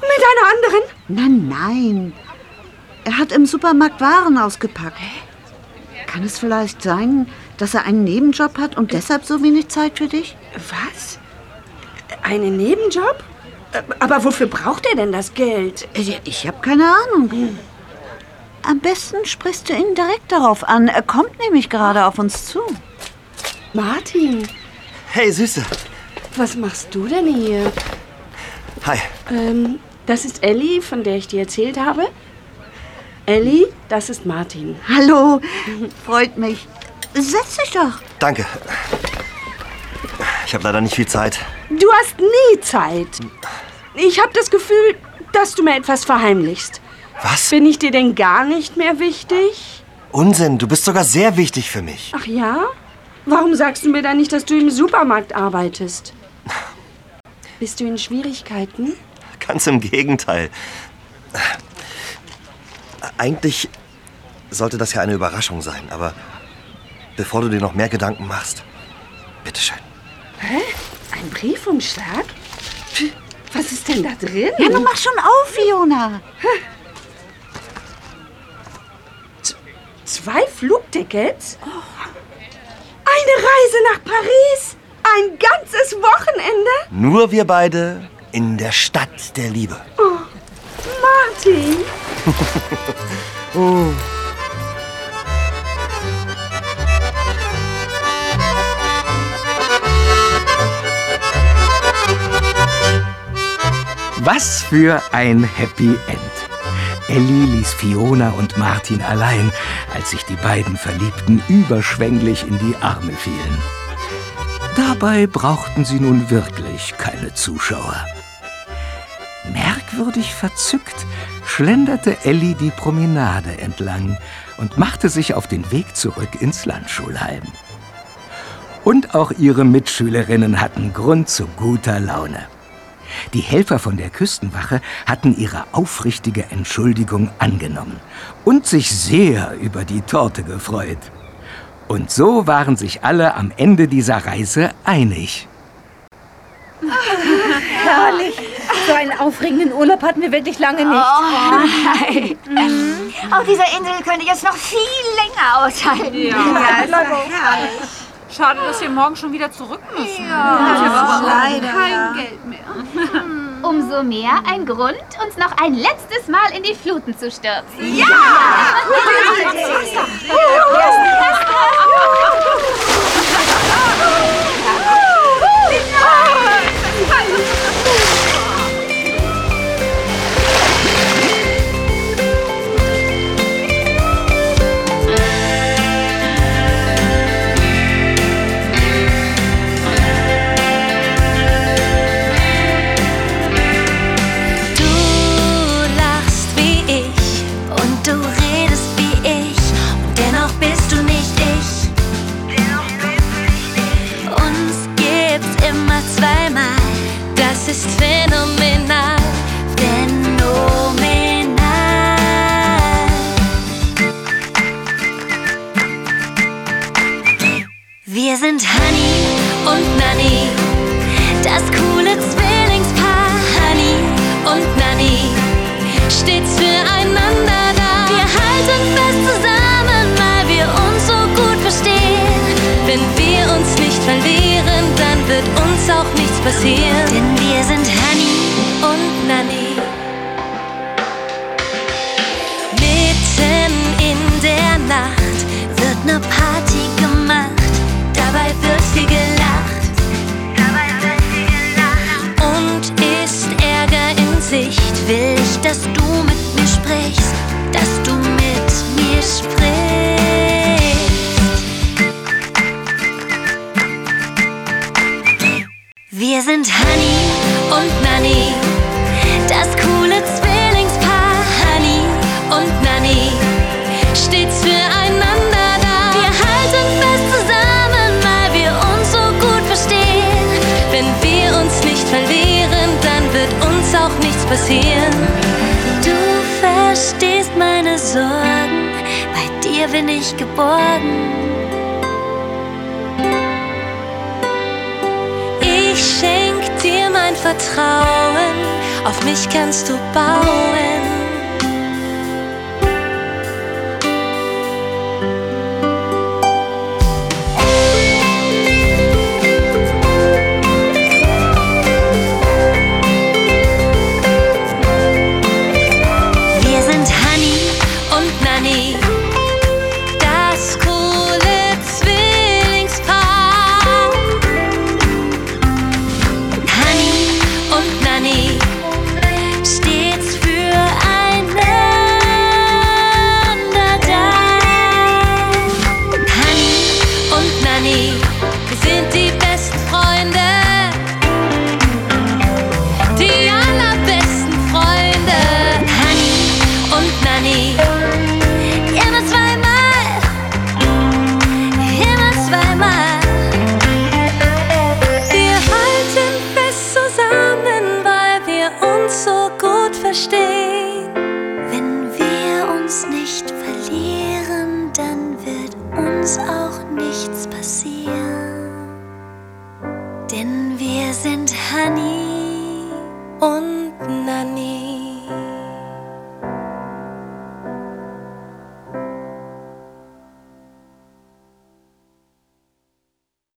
Mit einer anderen? Nein, nein. Er hat im Supermarkt Waren ausgepackt. Kann es vielleicht sein, dass er einen Nebenjob hat und deshalb so wenig Zeit für dich? Was? Einen Nebenjob? Aber wofür braucht er denn das Geld? Ich habe keine Ahnung. Am besten sprichst du ihn direkt darauf an. Er kommt nämlich gerade auf uns zu. Martin, Hey, Süße. was machst du denn hier? Hi. Ähm, das ist Ellie, von der ich dir erzählt habe. Ellie, das ist Martin. Hallo, freut mich. Setz dich doch. Danke. Ich habe leider nicht viel Zeit. Du hast nie Zeit. Ich habe das Gefühl, dass du mir etwas verheimlichst. Was? Bin ich dir denn gar nicht mehr wichtig? Unsinn, du bist sogar sehr wichtig für mich. Ach ja? Warum sagst du mir dann nicht, dass du im Supermarkt arbeitest? Bist du in Schwierigkeiten? Ganz im Gegenteil. Eigentlich sollte das ja eine Überraschung sein, aber bevor du dir noch mehr Gedanken machst, bitteschön. Hä? Ein Briefumschlag? Was ist denn da drin? Ja, nun mach schon auf, Fiona. Zwei Flugtickets? Eine Reise nach Paris? Ein ganzes Wochenende? Nur wir beide in der Stadt der Liebe. Oh, Martin! oh. Was für ein Happy End. Ellie ließ Fiona und Martin allein, als sich die beiden Verliebten überschwänglich in die Arme fielen. Dabei brauchten sie nun wirklich keine Zuschauer. Merkwürdig verzückt schlenderte Ellie die Promenade entlang und machte sich auf den Weg zurück ins Landschulheim. Und auch ihre Mitschülerinnen hatten Grund zu guter Laune. Die Helfer von der Küstenwache hatten ihre aufrichtige Entschuldigung angenommen und sich sehr über die Torte gefreut. Und so waren sich alle am Ende dieser Reise einig. Herrlich. So einen aufregenden Urlaub hatten wir wirklich lange nicht. Oh, nein. Auf dieser Insel könnte ich jetzt noch viel länger aushalten. Ja, Ja, herrlich. Schade, dass wir morgen schon wieder zurück müssen. Ja, leider. Kein Geld mehr. Umso mehr ein Grund, uns noch ein letztes Mal in die Fluten zu stürzen. Ja! Du auch nichts passieren. Wir sind Honey und Nanny, das coole Zwillingspaar Honey und Nanny, stets füreinander da. Wir halten fest zusammen, weil wir uns so gut verstehen. Wenn wir uns nicht verlieren, passieren. Du verstehst meine Sorgen, bei dir bin ich geborgen. Vertrauen, auf mich kannst du bauen.